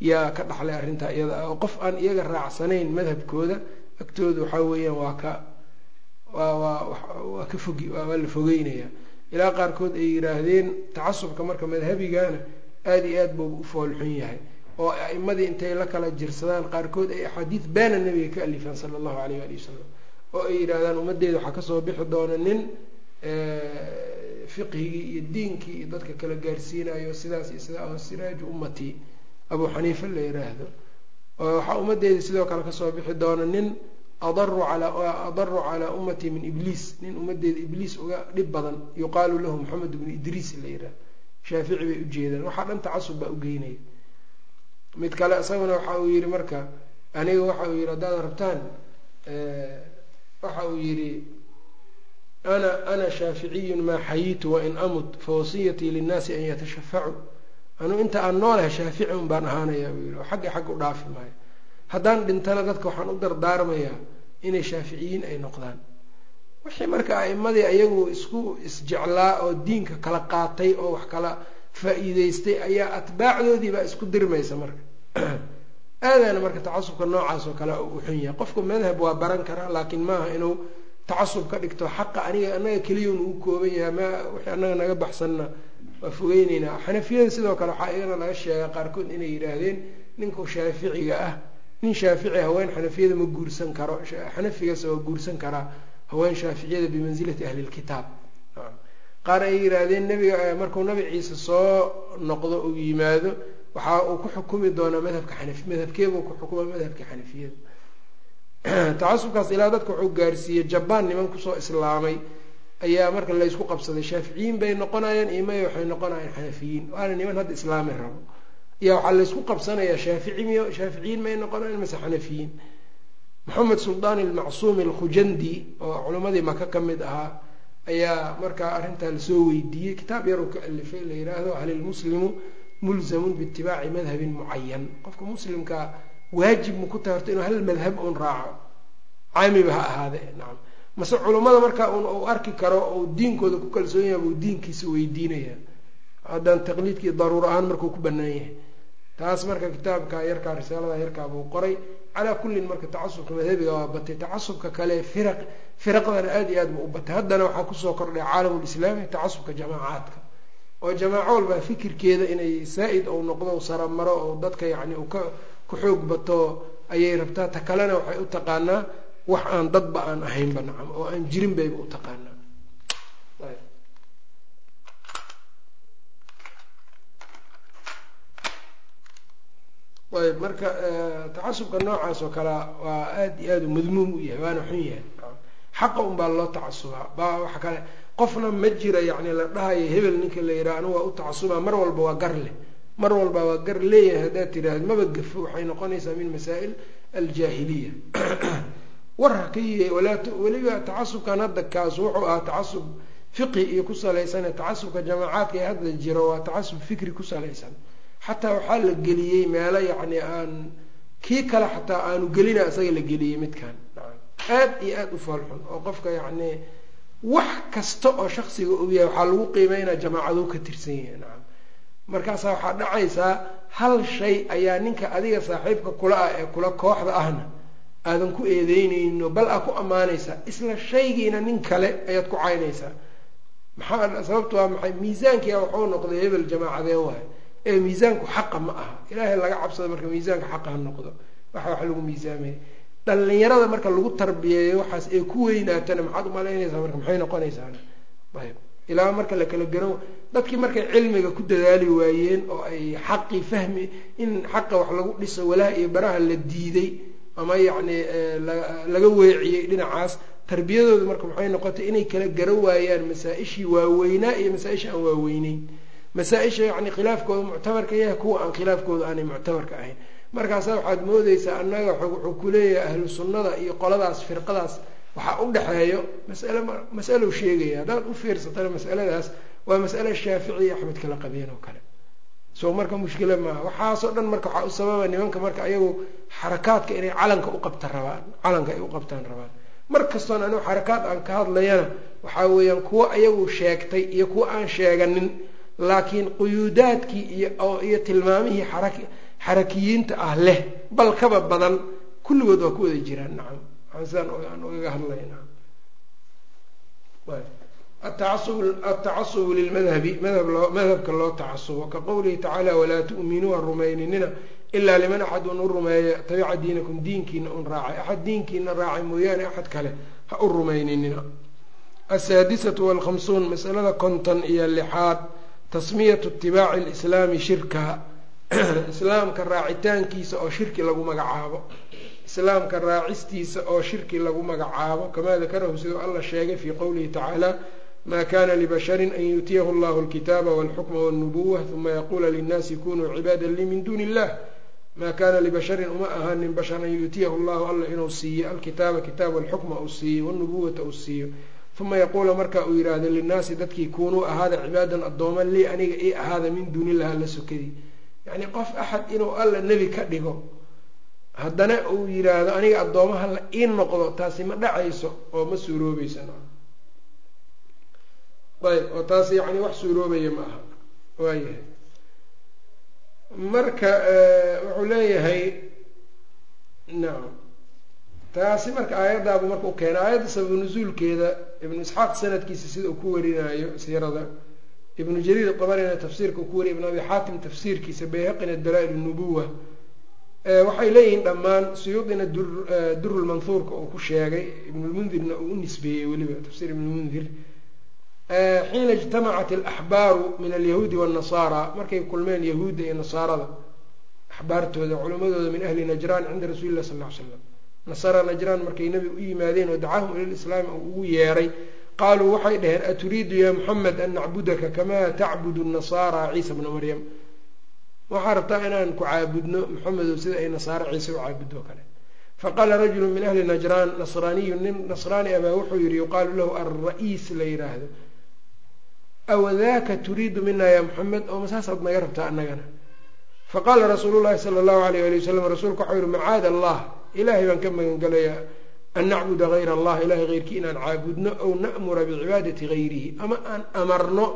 S1: yaa ka dhaxlay arrintaa iyada oo qof aan iyaga raacsanayn madhabkooda agtooda waxaa weeyaan waa ka waa waa waa ka fogi waa la fogeynayaa ilaa qaarkood ay yidhaahdeen tacasubka marka madhabigana aada iyo aad buu u foolxun yahay. Oo a'imadii intay la kala jirsadaan qaarkood ay axaadiid baana nabiga ka alifaan sala allahu alayh waali wasalam oo ay yidhaahdaan ummaddeeda waxaa ka soo bixi doona nin fiqhigii iyo diinkii iyo dadka kala gaarsiinayo sidaas iyo sidaa oo siraaju ummatii abuu xaniifa la yiraahdo. Oo waxaa ummaddeeda sidoo kale ka soo bixi doona nin adaru alaa adaru calaa ummatii min ibliis nin ummaddeeda ibliis uga dhib badan. yuqaalu lahu maxamed bnu idriis la yidhaah shaafici bay ujeedaan waxaa dhan tacasub baa ugeynaya mid kale isaguna waxa uu yihi marka aniga waxa uu yihi haddaad rabtaan waxa uu yihi ana ana shaaficiyun maa xayitu wain amut fawasiyatii linnaasi an yatashafacuu anuu inta aan noolahay shaafici un baan ahaanayaa buu yihi oo xagga xagga u dhaafi maayo haddaan dhintana dadka waxaan u dardaarmayaa inay shaaficiyiin ay noqdaan. Wixii marka a'imadii ayagu isku isjeclaa oo diinka kala qaatay oo wax kala faa-iideystay ayaa atbaacdoodiibaa isku dirmaysa marka. Aadaana marka tacasubka noocaas oo kale u xun yahay. Qofku madhab waa baran karaa laakiin maaha inuu tacasub ka dhigto xaqa aniga anaga keliya un ugu kooban yahay ma wixii anaga naga baxsanna. Waa fogeyneynaa xanafiyada sidoo kale waxaa iyagana laga sheegaa qaarkood inay yidhaahdeen ninku shaaficiga ah nin shaafici haween xanafiyada ma guursan karo. Xanafigase waa guursan karaa haween shaaficiyada bimansilati ahli lkitaab qaar ay yidhaahdeen nabiga markuu nabi ciise soo noqdo uu yimaado waxa uu ku xukumi doonaa madhabka xanafi madhabkeebuu ku xukuma madhabka xanafiyada tacasubkaas ilaa dadka wuxuu gaarsiiyey jabaan niman ku soo islaamay ayaa marka laysku qabsaday. Shaaficiyiin bay noqonayaan iyo maya waxay noqonayaan xanafiyiin. Waana niman hadda islaami rabo ayaa waxaa laysku qabsanayaa shaafici shaaficiyiin may noqonayaan mase xanafiyiin maxamed suldaan ilmacsuumi alkhujandi oo culimmadii maka ka mid ahaa ayaa markaa arrintaa la soo weydiiyey. Kitaab yar uu ka alifay la yidhaahdo hal ilmuslimu mulzamun biitibaaci madhabin mucayan qofka muslimkaa waajib ma ku tahay horta inuu hal madhab uun raaco. Caamiba ha ahaade nacam mase culummada markaa un uu arki karo ou diinkooda ku kalsoon yahay buu diinkiisa weydiinaya haddaan taqliidkii daruur ahaan markuu ku banaan yahay taas marka kitaabka yarkaa risaalada yarkaa buu qoray. Calaa kullin marka tacasubka madhabiga waa batay. Tacasubka kale firaq firaqdana aada iyo aad buu u batay. Haddana waxaa ku soo kordhay caalamulislaami tacasubka jamaacaadka. Oo jamaaco walba fikirkeeda inay saa-id ou noqdo saramaro oo dadka yacni uu ka ku xoog bato ayay rabtaa. Ta kalena waxay u taqaanaa wax aan dadba aan ahaynba nacam oo aan jirin bayba u taqaanaa ayb marka tacasubka noocaas oo kalea waa aada iyo aada u madmuum u yahay waana xun yahay. Xaqa un baa loo tacasubaa. Ba waxa kale qofna ma jira yacni la dhahayo hebel ninka la yidhaha anigu waa u tacasubaa. Mar walba waa gar leh. Mar walba waa gar leeyahay haddaad tidhaahd maba gafo waxay noqonaysaa min masaa'il aljaahiliya. War hakaye walaa weliba tacasubkan hadda kaas wuxuu ahaa tacasub fiqi iyo ku salaysane tacasubka jamaacaadka ee hadda jiro waa tacasub fikri ku salaysan xataa waxaa la geliyey meelo yacni aan kii kale xataa aanu gelina isaga la geliyey midkan aad iyo aada u foolxun oo qofka yacni wax kasta oo shaksiga uu yahay waxaa lagu qiimeynaa jamaacaduu ka tirsan yahay nacam markaasaa waxaa dhacaysaa hal shay ayaa ninka adiga saaxiibka kula ah ee kula kooxda ahna aadan ku eedeyneyno bal aa ku ammaanaysaa isla shaygiina nin kale ayaad ku caynaysaa. Maxaa sababtu waa maxay? Miisaankia waxuu noqday hebel jamaacadee waay ee miisaanku xaqa ma aha. Ilaahay laga cabsado marka miisaanka xaqa ha noqdo. Waxa wax lagu miisaamaya dhalinyarada marka lagu tarbiyeeyo waxaas ay ku weynaatana maxaad umalaynaysaa marka? Maxay noqonaysaa? Ayb ilaa marka la kala garan dadkii markay cilmiga ku dadaali waayeen oo ay xaqii fahmi in xaqa wax lagu dhiso walaha iyo baraha la diiday ama yacni laga weeciyey dhinacaas tarbiyadooda marka maxay noqotay inay kala gara waayaan masaa-ishii waaweynaa iyo masaa-isha aan waaweyneyn masaa-isha yacni khilaafkooda muctabarka yahay kuwa aan khilaafkooda aanay muctabarka ahayn. Markaasa waxaad moodeysaa annaga wuxuu kuleeyahay ahlu sunnada iyo qoladaas firqadaas waxaa u dhexeeyo masale masalow sheegaya. Haddaad u fiirsatana masaladaas waa masale shaafici iyo axmed kala qabeen oo kale. So marka mushkila maaha waxaasoo dhan marka waxaa u sababa nimanka marka ayagu xarakaadka inay calanka u qabta rabaan calanka ay u qabtaan rabaan. Mar kastoon anigu xarakaad aan ka hadlayana waxaa weeyaan kuwo ayagu sheegtay iyo kuwo aan sheeganin laakiin quyuudaadkii iyo iyo tilmaamihii xarak xarakiyiinta ah leh bal kaba badan kulligood waa ku wada jiraan. Nacam sidaan aan ugaga hadlayna atacasub altacasubu lilmadhabi madhabka loo tacasubo ka qowlihi tacaala walaa tu'minuu ha rumayninina ilaa liman axad un u rumeeya tabica diinakum diinkiina un raacay. Axad diinkiina raacay mooyaane axad kale ha u rumayninina asaadisatu walkhamsuun masalada konton iyo lixaad tasmiyatu itibaaci lislaami shirka. Islaamka raacitaankiisa oo shirki lagu magacaabo. Islaamka raacistiisa oo shirki lagu magacaabo. Kamaa dakarahu siduu alla sheegay fii qowlihi tacaala ma kana libasharin an yuutiyahu allahu alkitaaba walxukma walnubuwa uma yaquula linnaasi kunuu cibaada lii min duuni illah maa kana libasharin uma ahaanin bashar an yuutiyahu llahu alla inuu siiyo alkitaaba kitaab walxukma uu siiyo walnubuwata uu siiyo uma yaquula marka uu yidhaahdo linnaasi dadkii kunuu ahaada cibaadan addooman lii aniga ii ahaada min duuni illah alla sokadii yacni qof axad inuu alla nebi ka dhigo haddana uu yidhaahdo aniga addoomaha la ii noqdo taasi ma dhacayso oo ma suuroobaysa ayb oo taas yacni wax suuroobaya ma aha waayahay marka wuxuu leeyahay nacam taasi marka aayadaabu marka u keenay. Aayadda sababu nusuulkeeda ibnu isxaaq sanadkiisa sida uu ku warinayo siirada ibnu jariir qabarina tafsiirka uu ku wariya ibnu abi xaatim tafsiirkiisa bayhaqina dalaa-il nubuwa waxay leeyihiin dhammaan suyuudina durulmanhuurka uu ku sheegay ibnulmundirna uu u nisbeeyey weliba tafsiir ibnulmundir xiina ijtamacat alaxbaaru min alyahuudi waannasaara markay kulmeen yahuudda iyo nasaarada axbaartooda culimadooda min ahli najraan cinda rasuuli illah sal ly slam nasara najraan markay nebiga u yimaadeen oo dacaahum ila lislaami uu ugu yeeray qaaluu waxay dhaheen aturiidu ya muxamed an nacbudaka kamaa tacbudu nasaara ciisa bna maryam? Waxaa rabtaa inaan ku caabudno maxamedow sida ay nasaare ciise u caabudoo kale. Faqaala rajulu min ahli najraan nasraaniyu nin nasraani abaa wuxuu yihi yuqaalu lahu alra-iis la yidhaahdo awadaaka turiidu mina ya muxamed oo masaasaad naga rabtaa annagana. Faqaala rasuulu llahi sala allahu alayh ali wasalam rasuulku waxau yihi macaad allah ilaahay baan ka magangelayaa an nacbuda hayr allah ilahay heyrkii inaan caabudno ow na'mura bicibaadati hayrihi ama aan amarno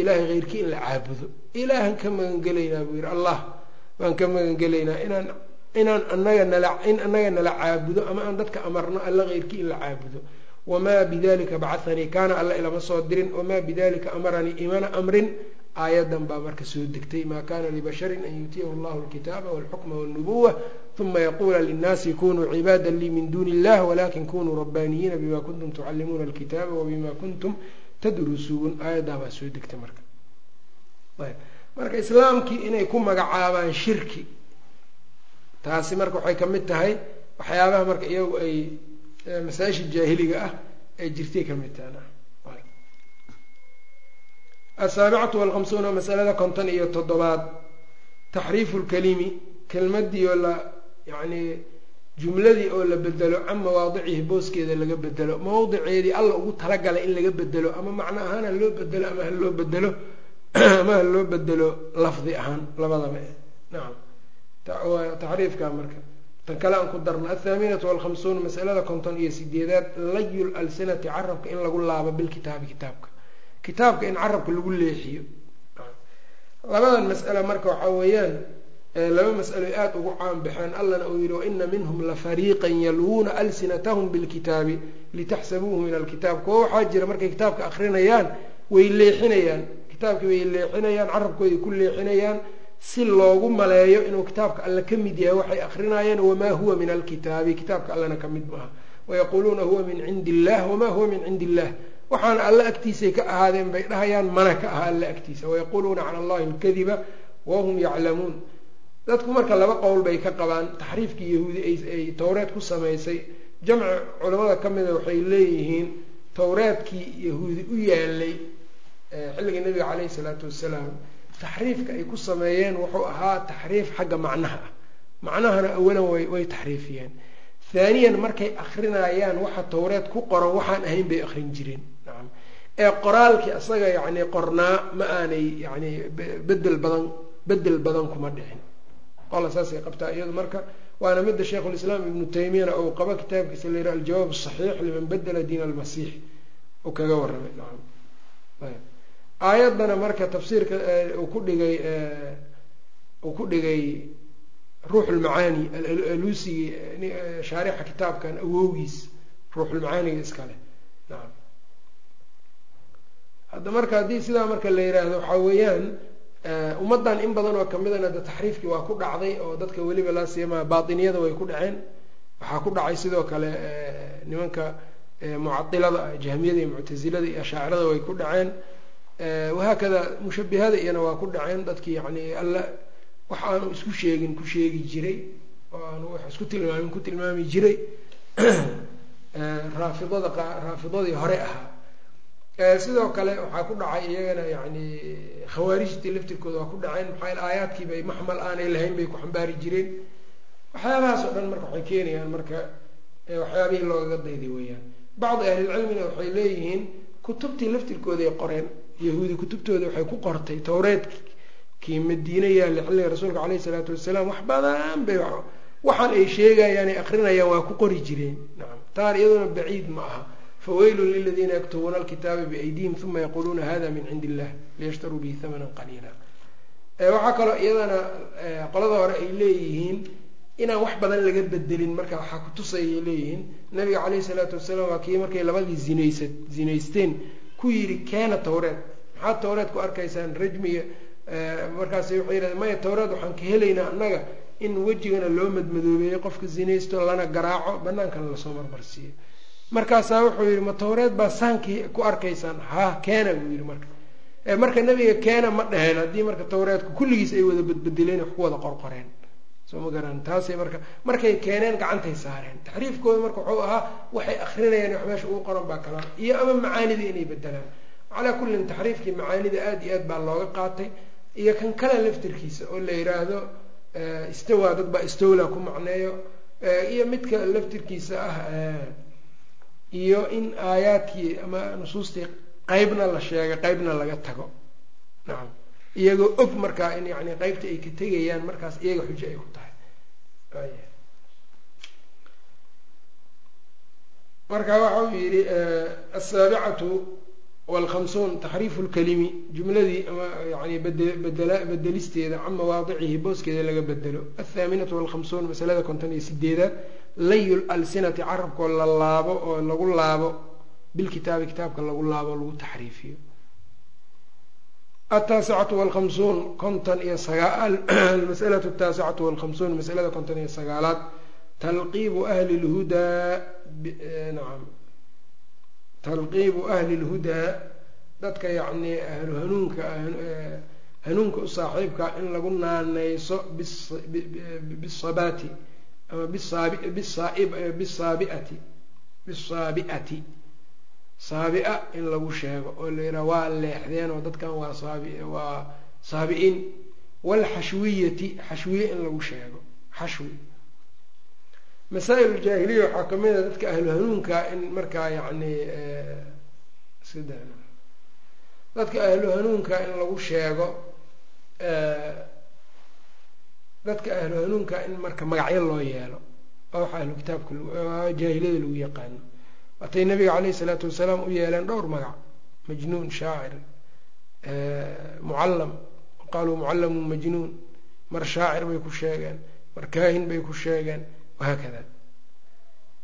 S1: ilahay heyrkii in la caabudo. Ilaahan ka magangelaynaa buu yidhi allah baan ka magangelaynaa inaan inaan anaga nala in anaga nala caabudo ama aan dadka amarno alla heyrkii in la caabudo. Wamaa bidalika bacahanii kaana alla ilama soo dirin. Wamaa bidalika amaranii imana amrin. Aayadan baa marka soo degtay maa kana libasharin an yuutiyahu llahu alkitaaba walxukma walnubuwa uma yaquula linnaasi kunuu cibaada lii min duuni illah walakin kunuu rabbaaniyiina bima kuntum tucallimuuna alkitaaba wabima kuntum tadrusuun aayaddaa baa soo degtay marka marka islaamkii inay ku magacaabaan shirki taasi marka waxay ka mid tahay waxyaabaha marka iyagu ay masaa-isha jaahiliga ah ee jirtay ka mid tahay asaabicatu walkhamsuuna masalada konton iyo toddobaad taxriifu lkalimi kelmadii oo la yacni jumladii oo la bedelo can mawaadicihi booskeeda laga bedelo mawdiceedii alla ugu talagalay in laga bedelo ama macno ahaan ha loo bedelo ama haloo bedelo ama ha loo bedelo lafdi ahaan labadaba. Nacam taxriifka marka. Tan kale aan ku darno athaaminatu walkhamsuun masalada konton iyo sideedaad layu lalsinati carabka in lagu laabo bilkitaabi kitaabka. Kitaabka in carabka lagu leexiyo. Labadan mas'ale marka waxaa weeyaan laba mas'alo ay aada ugu caan baxeen allana uu yihi waina minhum lafariiqan yalwuuna alsinatahum bilkitaabi litaxsabuuhu min alkitaab. Kuwa waxaa jira markay kitaabka akrinayaan way leexinayaan. Kitaabkii way leexinayaan carabkooday ku leexinayaan. Si loogu maleeyo inuu kitaabka alle ka mid yahay waxay akrinayaan wamaa huwa min alkitaabi. Kitaabka allena ka mid maaha. Wayaquuluuna huwa min cindi illah wamaa huwa min cindi illah waxaana alle agtiisay ka ahaadeen bay dhahayaan mana ka aha alle agtiisa. Wayaquuluuna cala allahi alkadiba wahum yaclamuun dadku marka laba qowl bay ka qabaan taxriifkii yahuudi ay towreed ku samaysay jamci culamada ka mida waxay leeyihiin towreedkii yahuudi u yaalay xilligii nabiga caleyhi salaatu wasalaam taxriifka ay ku sameeyeen wuxuu ahaa taxriif xagga macnaha ah. Macnahana awalan way taxriifiyeen. Haaniyan markay akrinayaan waxa towreed ku qoran waxaan ahayn bay akrin jireen. Nacam ee qoraalkii asaga yacni qornaa ma aanay yani bedel badan bedel badan kuma dhicin qola saasay qabtaa iyadu marka waana midda sheikhulislaam ibnu taymiyana uu qabo kitaabkiisa la yihaha aljawaab asaxiix liman bedela diin almasiix. Uu kaga warramay nacam. Aayaddana marka tafsiirka uu ku dhigay uu ku dhigay ruuxulmacaani alusigii shaarixa kitaabkan awowgiis ruuxulmacaaniga iskale nacam. Hadda marka haddii sidaa marka la yiraahdo waxaa weeyaan ummaddan in badan oo kamidana de taxriifkii waa ku dhacday oo dadka weliba laa siyamaa baatiniyada way ku dhaceen. Waxaa ku dhacay sidoo kale nimanka mucadilada ah jahmiyada iyo muctasilada iyo ashaacirada way ku dhaceen. Wahaakada mushabihada iyana waa ku dhaceen dadkii yani alla wax aanu isku sheegin ku sheegi jiray oo aanu wax isku tilmaamin ku tilmaami jiray. Raafidada raafidadii hore ahaa sidoo kale waxaa ku dhacay iyagana yani khawaarijtii laftirkooda waa ku dhaceen. Maxaa aayaadkiibay maxmal aanay lahayn bay ku xambaari jireen. Waxyaabahaas oo dhan marka waxay keenayaan marka waxyaabihii loogaga dayday weeyaan. Bacdi ahlilcilmina waxay leeyihiin kutubtii laftirkooday qoreen yahuudi kutubtooda waxay ku qortay towreedkii madiine yaalla xilliga rasuulka caleyhi salaatu wasalaam wax badan bay waxaan ay sheegayaan ay akrinayaan waa ku qori jireen. Nacam taan iyaduna baciid ma aha fawaylun liladiina yaktubuuna alkitaaba biaydihim uma yaquuluuna hada min cindi illah liyashtaruu bihi hamanan qaliila waxaa kaloo iyadana qolada hore ay leeyihiin inaan wax badan laga bedelin marka waxaa kutusayay leeyihiin nabiga caleyhi salaatu wasalaam waa kii markay labadii zinaysa zinaysteen ku yidhi keena towreed maxaad towreed ku arkaysaan rajmiga markaas waxay yidhahdeen maya towreed waxaan ka helaynaa annaga in wejigana loo madmadoobeeyo qofka zinaysto lana garaaco banaankana la soo marmarsiiyo markaasaa wuxuu yidhi ma towreed baa saankii ku arkaysaan? Ha keena buu yidhi marka. Marka nebiga keena ma dheheen haddii marka towreedku kulligiis ay wada badbedeleen wax ku wada qorqoreen. Soo ma garan taasay marka markay keeneen gacantay saareen. Taxriifkooda marka wuxuu ahaa waxay akrinayaan wax meesha ugu qoran baa kalaan. Iyo ama macaanida inay bedelaan calaa kullin taxriifkii macaanida aada iyo aad baa looga qaatay. Iyo kan kale laftirkiisa oo la yiraahdo istawa dad baa istowla ku macneeyo. Iyo midka laftirkiisa ah iyo in aayaadkii ama nusuustii qeybna la sheega qeybna laga tago. Nacam iyagoo og markaa in yani qeybta ay ka tegayaan markaas iyaga xujo ay ku tahay. Marka waxa uu yidhi asaabicatu walkhamsuun taxriifu lkalimi jumladii ama yani bedelisteeda can mawaadicihi booskeeda laga bedelo. Athaaminatu walkhamsuun masalada konton iyo sideedaad layul alsinati carabkoo la laabo oo lagu laabo bilkitaabi kitaabka lagu laabo lagu taxriifiyo. Ataasicatu walkhamsuun konton iyo almasalatu ataasicatu walkhamsuun masalada konton iyo sagaalaad. Talqiibu ahli lhudaa nacam talqiibu ahli lhudaa dadka yacnii ahlu hanuunka hanuunka u saaxiibka in lagu naaneyso bisabaati ama bisaabiati. Bisaabi'ati. Saabi-a in lagu sheego oo la yidhaha waa leexdeen oo dadkan waa saabi waa saabi-in walxashwiyati xashwiye in lagu sheego. Xashwi. Masaa-il jaahiliya waxaa ka mid a dadka ahlu hanuunka in markaa yacni dadka ahlu hanuunka in lagu sheego dadka ahlu hanuunka in marka magacyo loo yeelo oo waxa ahlu kitaabka jaahiliyada lagu yaqaano. Waatay nabiga caleyhi salaatu wasalaam u yeeleen dhowr magac. Majnuun shaacir mucallam. Qaaluu mucallamun majnuun. Mar shaacir bay ku sheegeen mar kaahin bay ku sheegeen wahaakada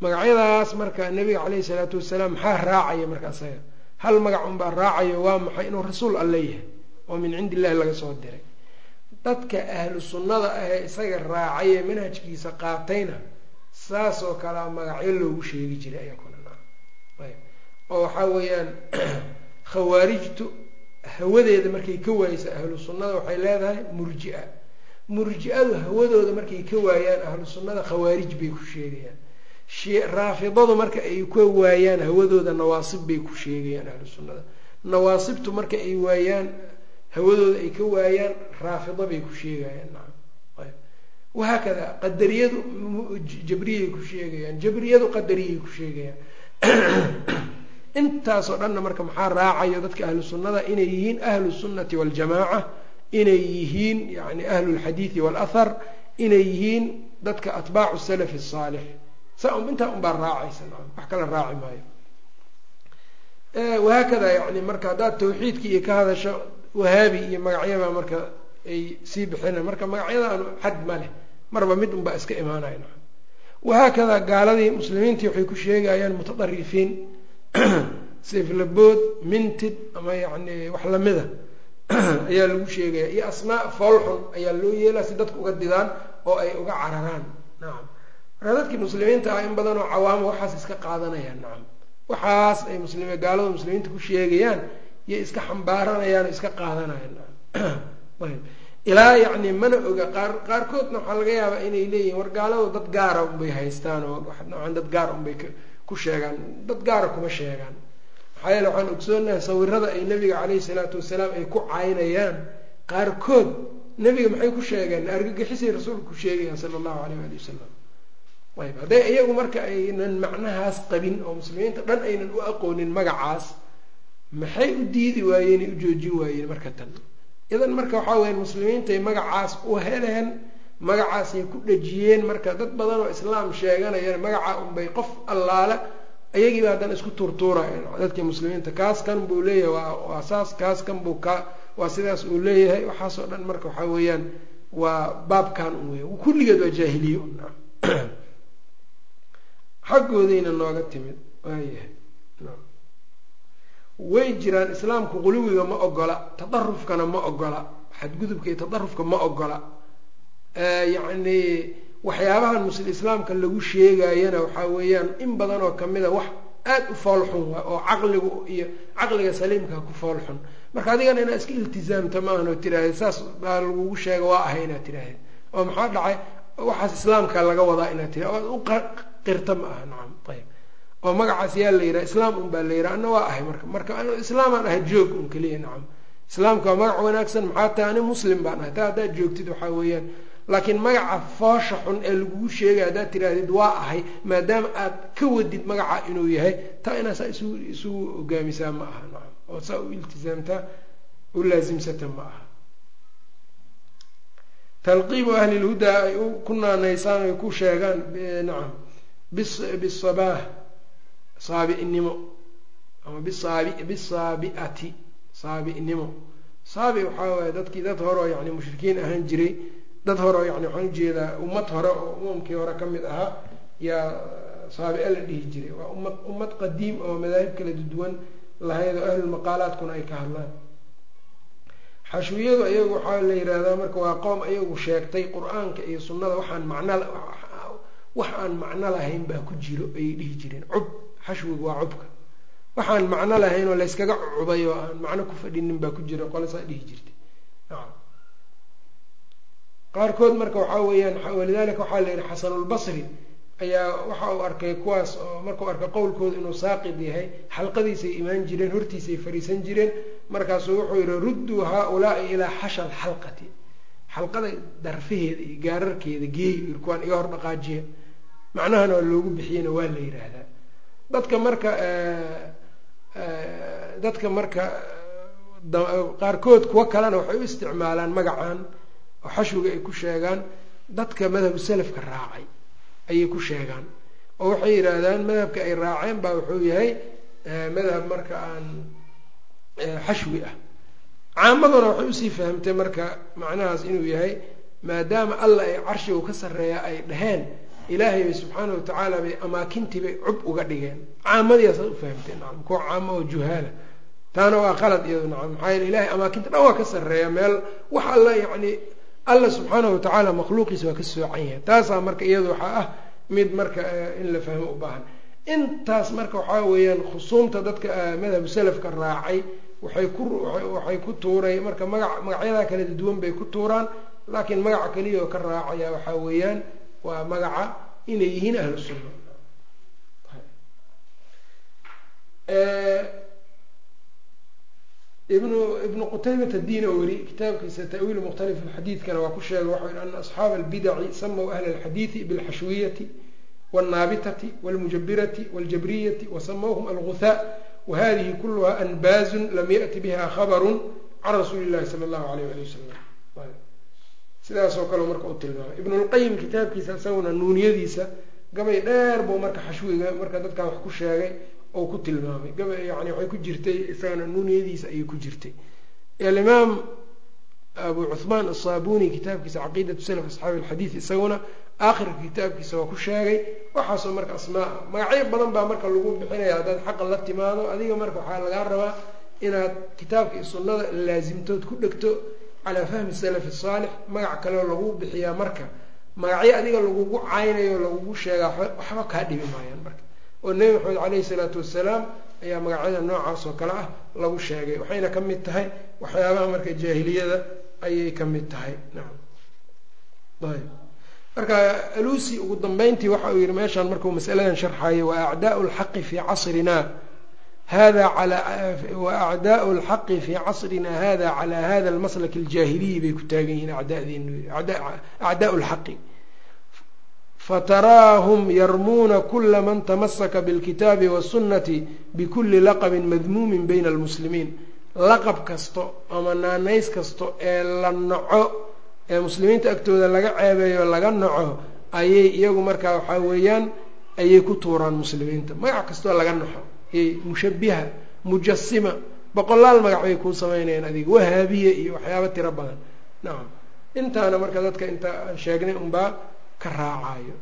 S1: magacyadaas marka nabiga caleyhi salaatu wasalaam maxaa raacaya marka isaga hal magac unbaa raacayo waa maxay inuu rasuul alle yahay? Oo min cindi illahi laga soo diray dadka ahlu sunnada ahee isaga raacay ee manhajkiisa qaatayna saasoo kalea magacyo loogu sheegi jiray ayakuna oo waxaa weeyaan khawaarijtu hawadeeda markay ka waaysa ahlu sunnada waxay leedahay murji-a. Murji-adu hawadooda markay ka waayaan ahlu sunnada khawaarij bay ku sheegayaan. Raafidadu marka ay ka waayaan hawadooda nawaasib bay ku sheegayaan ahlu sunnada. Nawaasibtu marka ay waayaan hawadooda ay ka waayaan raafido bay ku sheegayaan. Nacam. Wahaakada qadariyadu jabriyay ku sheegayaan jabriyadu qadariyay ku sheegayaan. Intaasoo dhanna marka maxaa raacayo dadka ahlu sunnada inay yihiin ahlu sunnati waljamaaca inay yihiin yani ahlu lxadiidi waalahar inay yihiin dadka atbaacu salafi asaalix saa un intaa unbaa raacaysa nacam. Wax kala raaci maayo. Wahaakada yani marka haddaad tawxiidkii iyo ka hadasho wahaabi iyo magacyaba marka ay sii bixina marka magacyadaanu xad ma leh marba mid unbaa iska imaanaya nacam wahaakada gaaladii muslimiintii waxay ku sheegayaan mutadarifiin seeflabood mintid ama yacni wax lamida ayaa lagu sheegaya iyo asmaa foolxun ayaa loo yeelaa si dadku uga didaan oo ay uga cararaan. Nacam marka dadkii muslimiinta ah in badan oo cawaamo waxaas iska qaadanayaan. Nacam waxaas ay muslimi gaalada muslimiinta ku sheegayaan yay iska xambaaranayaan iska qaadanayaan. Ayb. Ilaa yacni mana oga qaar qaarkoodna waxaa laga yaabaa inay leeyihiin war gaaladu dad gaara unbay haystaan oo noocan dad gaara unbay ku sheegaan dad gaara kuma sheegaan. Maxaa yeele waxaan ogsoonahay sawirada ay nabiga caleyhi salaatu wasalaam ay ku caynayaan qaarkood nebiga maxay ku sheegeen argagixisay rasuulka ku sheegayaan sala allahu aleyh waali wasalam ayb. Hadday iyagu marka aynan macnahaas qabin oo muslimiinta dhan aynan u aqoonin magacaas maxay u diidi waayeen ay u joojin waayeen marka tan? Idan marka waxaa weya muslimiintay magacaas u heleen magacaasay ku dhajiyeen marka dad badan oo islaam sheeganayana magacaa unbay qof allaale ayagiiba haddana isku tuurtuurayeen. Dadkii muslimiinta kaas kan buu leeyahay waa saas kaas kan buu ka waa sidaas uu leeyahay. Waxaasoo dhan marka waxaa weeyaan waa baabkan wey kulligeed waa jaahiliye xaggoodayna nooga timid. Waayahay way jiraan islaamku quluwiga ma ogola tadarufkana ma ogola xadgudubka iyo tadarufka ma ogola. Yacni waxyaabahan muslim islaamka lagu sheegayana waxaa weeyaan in badan oo ka mid a wax aada u foolxun waa oo caqligu iyo caqliga saliimka ku foolxun marka adigana inaad iska iltizaamta maahan oo tiraahdeed saas baa lagugu sheega waa ahay inaad tiraahdeed oo maxaa dhacay? Waxaas islaamka laga wadaa inaad tira oad u qirta ma aha nacam ayb oo magacaas yaa la yidhaha islaam un baa la yidhaha ana waa ahay marka. Marka islaamaan ahay joog un keliya nacam. Islaamka waa magac wanaagsan maxaa tahay ani muslim baan ahay. Taa haddaad joogtid waxaa weeyaan. Laakiin magaca foosha xun ee lagugu sheegay haddaad tirahdid waa ahay maadaama aad ka wadid magaca inuu yahay taa inaa saa isu isugu hogaamisaa ma aha nacam. Oo saa u iltizaamtaa u laasimsata ma aha. Talqiibu ahli lhudaa ay ku naanaysaan ay ku sheegaan nacam bis bisabaah saabi'nimo ama bisaabi bisaabi'ati saabi'nimo saabi waxaa waaye dadkii dad hore yani mushrikiin ahaan jiray dad hore yani waxaan u jeedaa ummad hore oo umamkii hore ka mid ahaa yaa saabi-a la dhihi jiray. Waa ummad ummad qadiim oo madaahib kala duwan lahayd oo ahlulmaqaalaadkuna ay ka hadlaan. Xashwiyadu ayagu waxaa la yihahdaa marka waa qoom ayagu sheegtay qur'aanka iyo sunnada waxaan macno wax aan macno lahayn baa ku jiro ayay dhihi jireen. Cub xashwigu waa cubka. Waxaan macno lahayn oo layskaga cubay oo aan macno ku fadhinin baa ku jira qolasaa dhihi nacam qaarkood marka waxaa weeyaan walidalika waxaa la yihi xasanulbasri ayaa waxa uu arkay kuwaas oo markuu arkay qowlkooda inuu saaqid yahay xalqadiisay imaan jireen hortiisay fariisan jireen. Markaasuu wuxuu yihi rudduu haa-ulaai ilaa xasha alxalqati xalqada darfaheeda iyo gaararkeeda geey kuwaan iga hor dhaqaajiya macnahana loogu bixiyena waa la yidhaahdaa dadka marka dadka marka qaarkood kuwo kalena waxay u isticmaalaan magacan oo xashwiga ay ku sheegaan. Dadka madhabu salafka raacay ayay ku sheegaan oo waxay yidhaahdaan madhabka ay raaceen baa wuxuu yahay madhab marka aan xashwi ah. Caamaduna waxay u sii fahamtay marka macnahaas inuu yahay maadaama alla ay carshigu ka sarreeya ay dhaheen ilaahay bay subxaana wa tacaala bay amaakintii bay cub uga dhigeen. Caamadiiaasa u fahamtay nacam kuwa caamo oo juhaala. Taana waa qalad iyado nacam. Maxaa yeele ilahay amaakinta dhan waa ka sarreeya meel wax alla yacni alla subxaana wa tacaala makhluuqiisa waa ka soocan yahay taasaa marka iyadu waxaa ah mid marka in la fahmo u baahan. Intaas marka waxaa weeyaan khusuumta dadka madhabu salafka raacay waxay ku waxay ku tuuray. Marka magac magacyadaa kala duwan bay ku tuuraan laakiin magaca keliya oo ka raacaya waxaa weeyaan waa magaca inay yihiin ahlu sunna ibnu ibnu qutaybat addiin oo weri kitaabkiisa ta'wiilu mukhtalif xadiidkana waa ku sheegay waxau yihi ana asxaaba albidaci samaw ahla alxadiidi bilxashwiyati wاlnaabitati wاlmujabirati wاljabriyati wasamawhum alguthaa wahadihi kuluha anbaazun lam yaأti biha khabaru can rasuuli اllahi sala اllahu alayh ali wasalam sidaasoo kale marka u tilmaamay. Ibn lqayim kitaabkiisa isaguna nuuniyadiisa gabay dheer buu marka xashwiga marka dadkan wax ku sheegay oo ku tilmaamay. Gabay yani waxay ku jirtay isagana nuuniyadiisa ayay ku jirtay. Alimaam abu cuhmaan asaabuni kitaabkiisa caqiidatu salaf asxaabi alxadiid isaguna aakhirka kitaabkiisa waa ku sheegay. Waxaasoo marka asmaa magacyo badan baa marka lagu bixinaya haddaad xaqa la timaado. Adiga marka waxaa lagaa rabaa inaad kitaabka iyo sunnada laasimtood ku dhegto calaa fahmi salafi saalix magac kaleo lagu bixiyaa marka. Magacyo adiga lagugu caynayo lagugu sheegaa waxba kaa dhibi maayaan marka. Oo nebi maxamed caleyhi salaatu wasalaam ayaa magacyada noocaas oo kale ah lagu sheegay. Waxayna ka mid tahay waxyaabaha marka jaahiliyada ayay ka mid tahay. Nacam ayb. Marka alusi ugu dambeyntii waxa uu yihi meeshaan markuu masaladan sharxayo wa acdaau lxaqi fii casrina hada wa acdaau lxaqi fii casrina hada calaa hada almaslak aljaahiliyi bay ku taagan yihiin acdaau lxaqi fataraahum yarmuuna kula man tamasaka bilkitaabi wasunati bikuli laqabin madmuumin bayna almuslimiin laqab kasto ama naanays kasto ee la naco ee muslimiinta agtooda laga ceebeeyo laga naco ayay iyagu markaa waxaa weeyaan ayay ku tuuraan muslimiinta magac kastoo laga ayy mushabiha mujasima boqolaal magac bay kuu samaynayaan adiga wahaabiye iyo waxyaaba tiro badan. Nacam intaana marka dadka inta sheegnay unbaa ka raacayo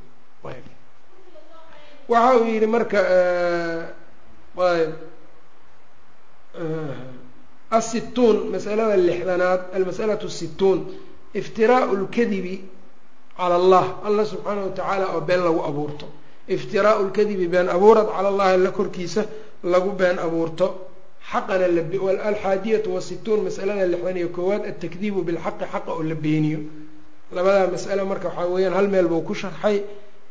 S1: waxa uu yihi marka ayb asituun masalada lixdanaad almas'alatu situun iftiraau lkadibi cala allah allah subxaana wa tacaala oo been lagu abuurto iftiraau lkadibi been abuurad cala allahi alla korkiisa lagu been abuurto xaqana alxaadiyatu wasituun masalada lixdan iyo koowaad altakdiibu bilxaqi xaqa oo la beeniyo labadaa mas'ale marka waxaa weeyaan hal meel buu ku sharxay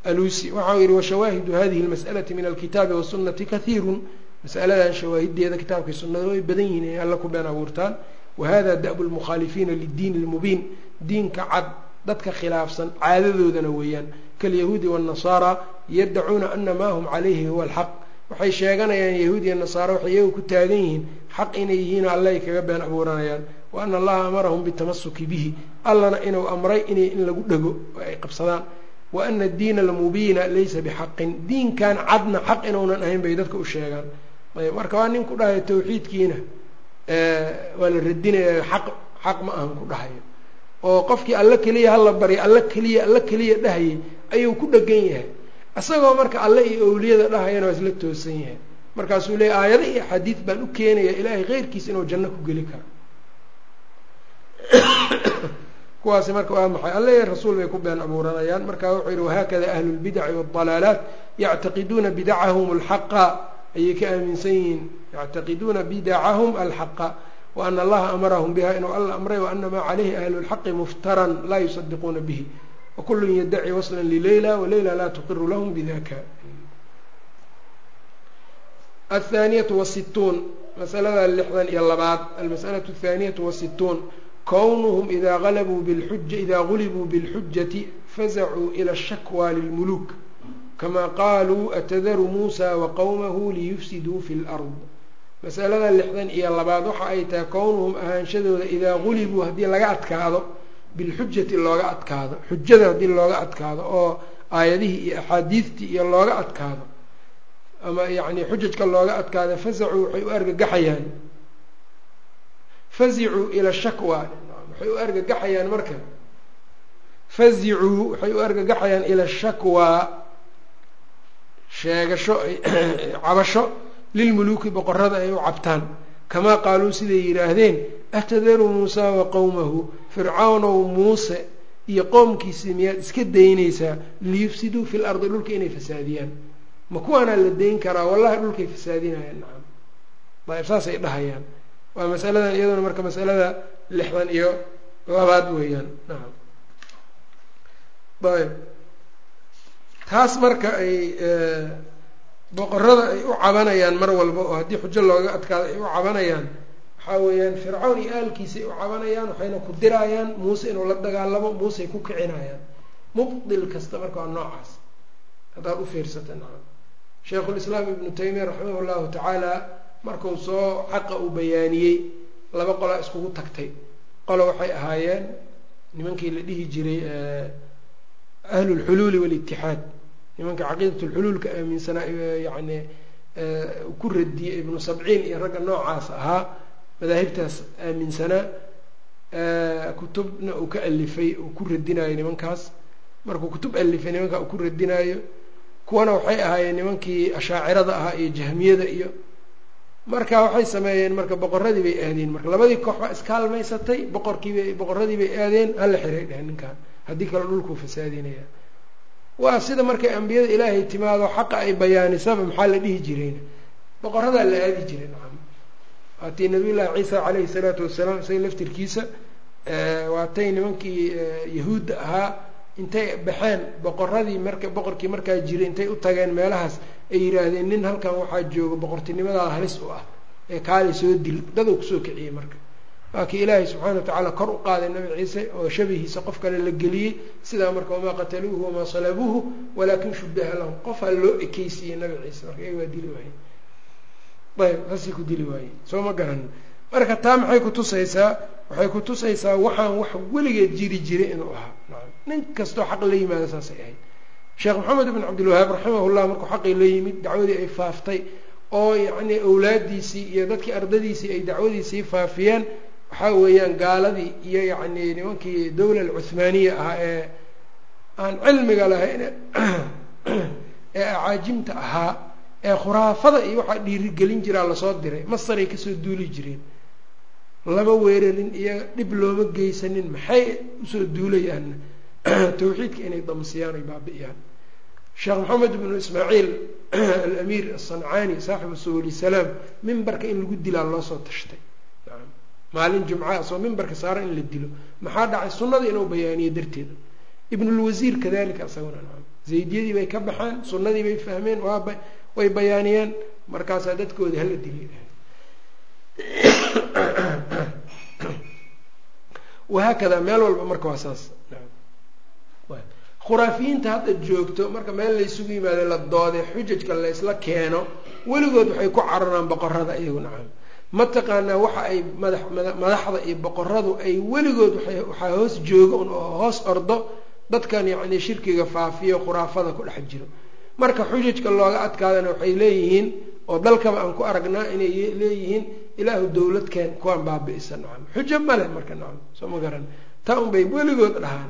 S1: alusi waxau yihi washawaahidu hadihi lmas'alati min alkitaabi wasunati kahiirun masaladan shawaahideeda kitaabkai sunnada way badan yihiin inay alla ku been abuurtaan wahada da'bu lmukhaalifiina liddiin lmubiin diinka cad dadka khilaafsan caadadoodana weeyaan kalyahuudi waannasaara yaddacuuna ana maa hum calayhi huwa alxaq waxay sheeganayaan yahuud iyo nasaara waxay iyagu ku taagan yihiin xaq inay yihiin alle ay kaga been abuuranayaan. Wa ana allaha amarahum bitamasuki bihi. Allana inuu amray inay in lagu dhego oo ay qabsadaan. Wa ana diina almubiina laysa bixaqin. Diinkan cadna xaq inuunan ahayn bay dadka u sheegaan. Ayb marka waa nin ku dhahayo tawxiidkiina waa la radinaya xaq xaq ma ahan ku dhahayo. Oo qofkii alle keliya hala barya alle keliya alle keliya dhahayay ayuu ku dhegan yahay. Isagoo marka alle iyo owliyada dhahayana waa isla toosan yahay. Markaasuu leeyay aayado iyo xadiid baan u keenaya ilaahay keyrkiisa inuu janno ku geli karo. Kuwaasi marka waa maxay? Alle iyo rasuul bay ku been abuuranayaan. Marka wuxuu yihi wahaakada ahlu lbidaci waaldalaalaat yactaqiduuna bidacahum alxaqa ayay ka aaminsan yihiin yactaqiduuna bidacahum alxaqa waana allaha amarahum biha inuu alla amray waana maa calayhi ahlu lxaqi muftaran laa yusadiquuna bihi wakulun yadaci waslan lileyla waleyla laa tuqiru lahum bidaka athaaniyatu wasituun masalada lixdan iyo labaad almas'alatu athaaniyatu wasituun kownuhum idaa alabuu bilxuja idaa gulibuu bilxujati fazacuu ila ashakwa lilmuluuk kama qaaluu atadaru muusa waqowmahu liyufsiduu fi lard masalada lixdan iyo labaad waxa ay tahay kownuhum ahaanshadooda idaa gulibuu haddii laga adkaado bilxujati looga adkaado xujada haddii looga adkaado oo aayadihii iyo axaadiidtii iyo looga adkaado ama yacni xujajka looga adkaado fasacuu waxay u argagaxayaan. Fazicuu ila shakwa waxay u argagaxayaan marka. Fazicuu waxay u argagaxayaan ila shakwa. Sheegasho cabasho lilmuluuki boqorada ay u cabtaan. Kamaa qaaluu siday yidhaahdeen atadaru muusaa wa qowmahu fircawnow muuse iyo qoomkiisii miyaad iska daynaysaa liyufsiduu fi lardi dhulka inay fasaadiyaan. Ma kuwaanaa la dayn karaa? Wallahi dhulkay fasaadinayaan nacam. Ayb saasay dhahayaan. Waa masaladan iyaduna marka masalada lixdan iyo labaad weeyaan nacam. Ayb taas marka ay boqorada ay u cabanayaan mar walba oo haddii xujo looga adkaado ay u cabanayaan waxaa weeyaan fircawn iyo aalkiisay u cabanayaan waxayna ku dirayaan muuse inuu la dagaalamo muusey ku kicinayaan. Mubdil kasta marka waa noocaas. Haddaad u fiirsata nacam sheikhulislaam ibnu taymiya raximah llahu tacaala markuu soo xaqa uu bayaaniyey laba qolaa iskugu tagtay. Qolo waxay ahaayeen nimankii la dhihi jiray ahlulxuluuli walitixaad nimanka caqiidatulxuluulka aaminsanaa yani ku radiyey ibnu sabciin iyo ragga noocaas ahaa madaahibtaas aaminsanaa kutubna uu ka alifay uu ku radinaayo nimankaas. Markuu kutub alifay nimankaa uu ku radinaayo kuwana waxay ahaayeen nimankii ashaacirada ahaa iyo jahmiyada iyo. Marka waxay sameeyeen marka boqoradii bay aadeen. Marka labadii koox baa iskaalmaysatay boqorkiibay boqoradii bay aadeen hala xiray dhehen ninkaan. Haddii kale dhulkuu fasaadinaya. Waa sida markay ambiyada ilaahay timaado xaqa ay bayaanisaba maxaa la dhihi jireen boqoradaa la aadi jiray waatii nabiyullaahi ciisa caleyhi salaatu wasalaam isaga laftirkiisa waatay nimankii yahuudda ahaa intay baxeen boqoradii marka boqorkii markaa jiray intay u tageen meelahaas ay yidhaahdeen nin halkan waxaa jooga boqortinimadaada halis u ah ee kaali soo dil daduu ku soo kiciyey marka. Waa kii ilaahay subxaana watacaala kor u qaaday nabi ciise oo shabihiisa qof kale la geliyey sidaa marka wamaa qataluuhu wamaa salabuuhu walaakin shubiha lahum. Qofaa loo ekeysiiyey nabi ciise marka iyaga waa dili waayey ayb saasay ku dili waayey. Soo ma garan. Marka taa maxay kutusaysaa waxay kutusaysaa waxaan wax weligeed jiri jiray inuu ahaa. Nin kastoo xaq la yimaada saasay ahayd. Sheekh maxamed ibn cabdilwahaab raximahullah markuu xaqii la yimid dacwadii ay faaftay oo yacni awlaadiisii iyo dadkii ardadiisii ay dacwadiisii faafiyeen waxaa weeyaan gaaladii iyo yacni nimankii dowla alcuhmaaniya ahaa ee aan cilmiga lahayn ee acaajimta ahaa ee khuraafada iyo waxaa dhiirigelin jiraa la soo diray. Masaray ka soo duuli jireen. Lama weerarin iyo dhib looma geysanin. Maxay u soo duulayaan? Tawxiidka inay damsiyaan ay baabi'iyaan. Sheekh maxamed ibnu ismaaciil alamiir asancaani saaxibu subuli salaam mimbarka in lagu dilaa loo soo tashtay. Maalin jumca soo mimbarka saaran in la dilo. Maxaa dhacay? Sunnadii inuu bayaaniyo darteeda ibnulwasiir kadalika isaguna zaydiyadii bay ka baxeen sunnadii bay fahmeen waaba way bayaaniyeen markaasaa dadkoodii hala diliy wahaakada meel walba marka waa saas. Khuraafiyiinta hadda joogto marka meel laysugu yimaado la doode xujajka laysla keeno weligood waxay ku cararaan boqorada iyagu nacam mataqaanaa waxa ay madax madaxda iyo boqoradu ay weligood waxaa hoos jooga un oo hoos ordo dadkan yacni shirkiga faafiyo khuraafada ku dhex jiro marka xujajka looga adkaadana waxay leeyihiin oo dalkaba aan ku aragnaa inay leeyihiin ilaahu dowladkeen kuwaan baabi'isa nacam xujo male marka nacam soo ma garan. Taa un bay weligood dhahaan.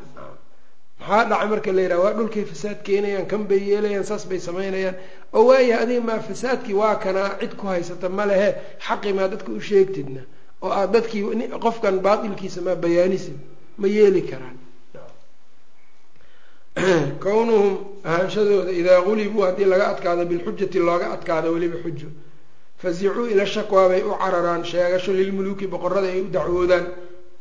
S1: Maxaa dhacay marka la yidhaha waa dhulkay fasaad keenayaan kan bay yeelayaan saas bay samaynayaan. Oo waayahay adiga maa fasaadkii waa kanaa cid ku haysata ma lehe xaqi maa dadka u sheegtidna. Oo aad dadkii qofkan baatilkiisa maa bayaanisid ma yeeli karaan kownuhum ahaanshadooda idaa gulibuu haddii laga adkaado bilxujati looga adkaado weliba xujo fasicuu ila shakwaa u cararaan sheegasho lilmuluuki boqorada ay u dacwoodaan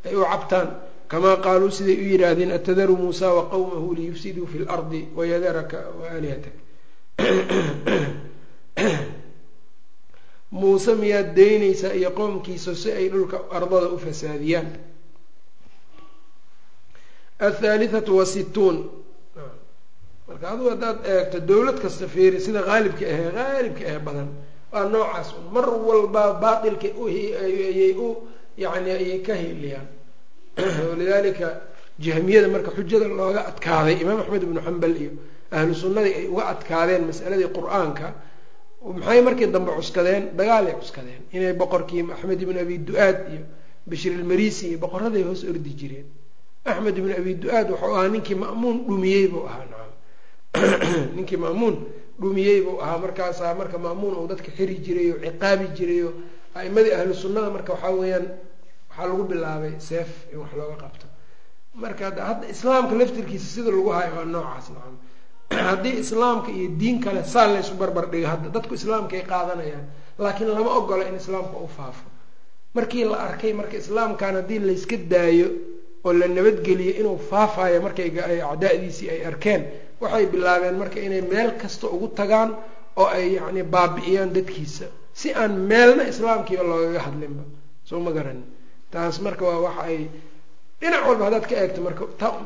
S1: ay u cabtaan. Kamaa qaaluu siday u yidhaahdeen atadaru muusa wa qowmahu liyufsiduu fi lardi wayadaraka waalihatak muuse miyaad daynaysaa iyo qowmkiisa si ay dhulka ardada u fasaadiyaan. Athaalithatu wasittuun marka adugu haddaad eegto dowlad kasta feeri sida haalibka ahee haalibka ahee badan waa noocaas un. Mar walba baatilka ayay u yani ayay ka hiiliyaan walidaalika jahmiyada marka xujada looga adkaaday imaam axmed ibnu xambal iyo ahlu sunnadii ay uga adkaadeen masaladii qur'aanka maxay markii dambe cuskadeen? Dagaalay cuskadeen. Inay boqorkii axmed ibn abi du-aad iyo bashir ilmarisi iyo boqoraday hoos ordi jireen. Axmed ibn abi du-aad wuxuu ahaa ninkii ma'muun dhumiyey buu ahaa ninkii ma'muun dhumiyey buu ahaa markaasaa marka ma'muun uu dadka xiri jiray oo ciqaabi jiray oo a'imadii ahlu sunnada marka waxaa weeyaan waxaa lagu bilaabay seef in wax looga qabto. Marka hadda islaamka laftirkiisa sida lagu hayo waa noocaas nacam haddii islaamka iyo diin kale saa laysu barbar dhigo hadda dadku islaamkaay qaadanayaan laakiin lama ogola in islaamka u faafo. Markii la arkay marka islaamkan haddii layska daayo oo la nabadgeliyo inuu faafayo markay acdaadiisii ay arkeen waxay bilaabeen marka inay meel kasta ugu tagaan oo ay yacni baabi'iyaan dadkiisa. Si aan meelna islaamkiiba loogaga hadlinba. Soo ma garani taas marka waa waxa ay dhinac walba haddaad ka eegto marka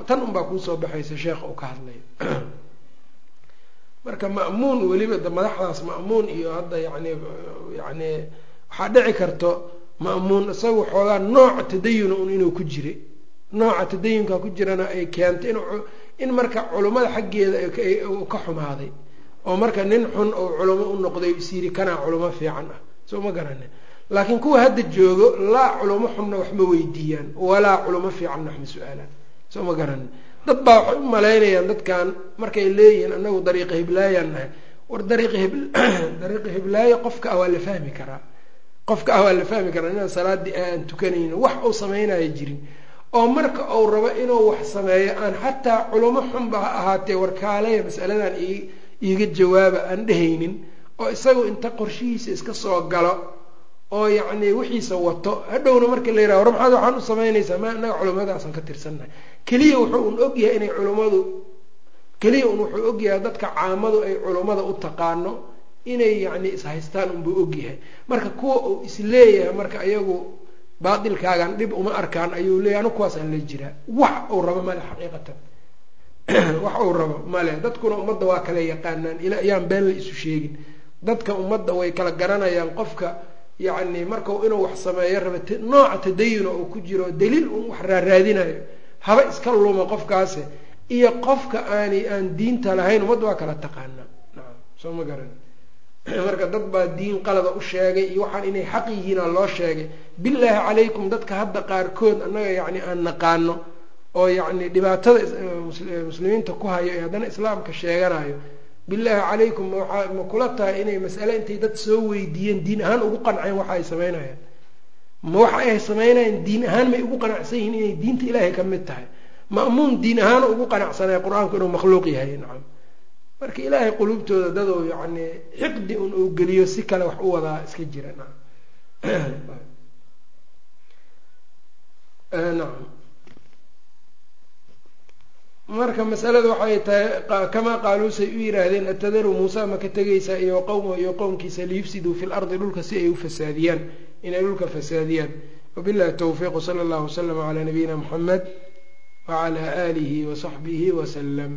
S1: tan unbaa kuusoo baxaysa sheekha uu ka hadlay. Marka ma'muun weliba da madaxdaas ma'muun iyo hadda yani yani waxaa dhici karto ma'muun isaga xoogaa nooca tadayuna un inuu ku jiray nooca tadayunka ku jirana ay keentay in marka culummada xaggeeda ka xumaaday oo marka nin xun oo culamo u noqday isyiri kanaa culamo fiican ah. Soo ma garane. Laakiin kuwa hadda joogo laa culamo xunna wax ma weydiiyaan walaa culamo fiicanna wax ma su'aalaan. Soo ma garane. Dad baa waxay u malaynayaan dadkan markay leeyihiin anagu dariiqa hiblaayaan nahay. War dariiqa hib dariiqa hiblaayo qofka ah waa la fahmi karaa. Qofka ah waa la fahmi karaa inaan salaadii aan tukanaynin wax uu samaynayo jirin oo marka uu rabo inuu wax sameeyo aan xataa culamo xunba ha ahaatee warkaalaya masaladan iiga jawaaba aan dhehaynin oo isagu inta qorshihiisa iska soo galo oo yacni wixiisa wato hadhowna marka la yiraha war maxaad waxaan u samaynaysaa ma inaga culimadaasan ka tirsannahay. Keliya wuxuu un ogyahay inay culimmadu keliya un wuxuu ogyahay dadka caamadu ay culimmada u taqaano inay yacni ishaystaan unbuu ogyahay marka kuwa uu is leeyahay marka ayagu baatilkaagan dhib uma arkaan ayuu leeyahy anu kuwaasaan la jiraa. Wax uu rabo male xaqiiqatan. Wax uu rabo male dadkuna ummadda waa kala yaqaanaan ila ayaan been la isu sheegin. Dadka ummadda way kala garanayaan qofka yacni markau inuu wax sameeyo raba nooca tadayuna uu ku jiro daliil un wax raaraadinayo. Haba iska luma qofkaasi iyo qofka aani aan diinta lahayn ummadda waa kala taqaanaa nacam soo ma garan marka dad baa diin qalada u sheegay iyo waxaan inay xaq yihiina loo sheegay. Bilaahi calaykum dadka hadda qaarkood annaga yacni aan naqaano oo yacni dhibaatada muslimiinta ku hayo ee haddana islaamka sheeganayo bilaahi calaykum mawaaa ma kula tahay inay masale intay dad soo weydiiyeen diin ahaan ugu qanceen waxa ay samaynayaan. Ma waxa ay samaynayaan diin ahaan may ugu qanacsan yihiin inay diinta ilaahay ka mid tahay. Ma'muun diin ahaan ugu qanacsanaya qur'aanku inuu makhluuq yahay nacam marka ilaahay quluubtooda dadou yacni xiqdi un uu geliyo si kale wax u wadaa iska jira. Nacam marka masalada waxay tahay kamaa qaaluusay u yidhaahdeen atadaru muusa ma ka tegaysaa iyo qowma iyo qowmkiisa liyufsiduu fi lardi dhulka si ay u fasaadiyaan inay dhulka fasaadiyaan. Wabillahi towfiiq wsala allahu waslama calaa nabiyina muxamed wacalaa aalihi wasaxbihi wasalam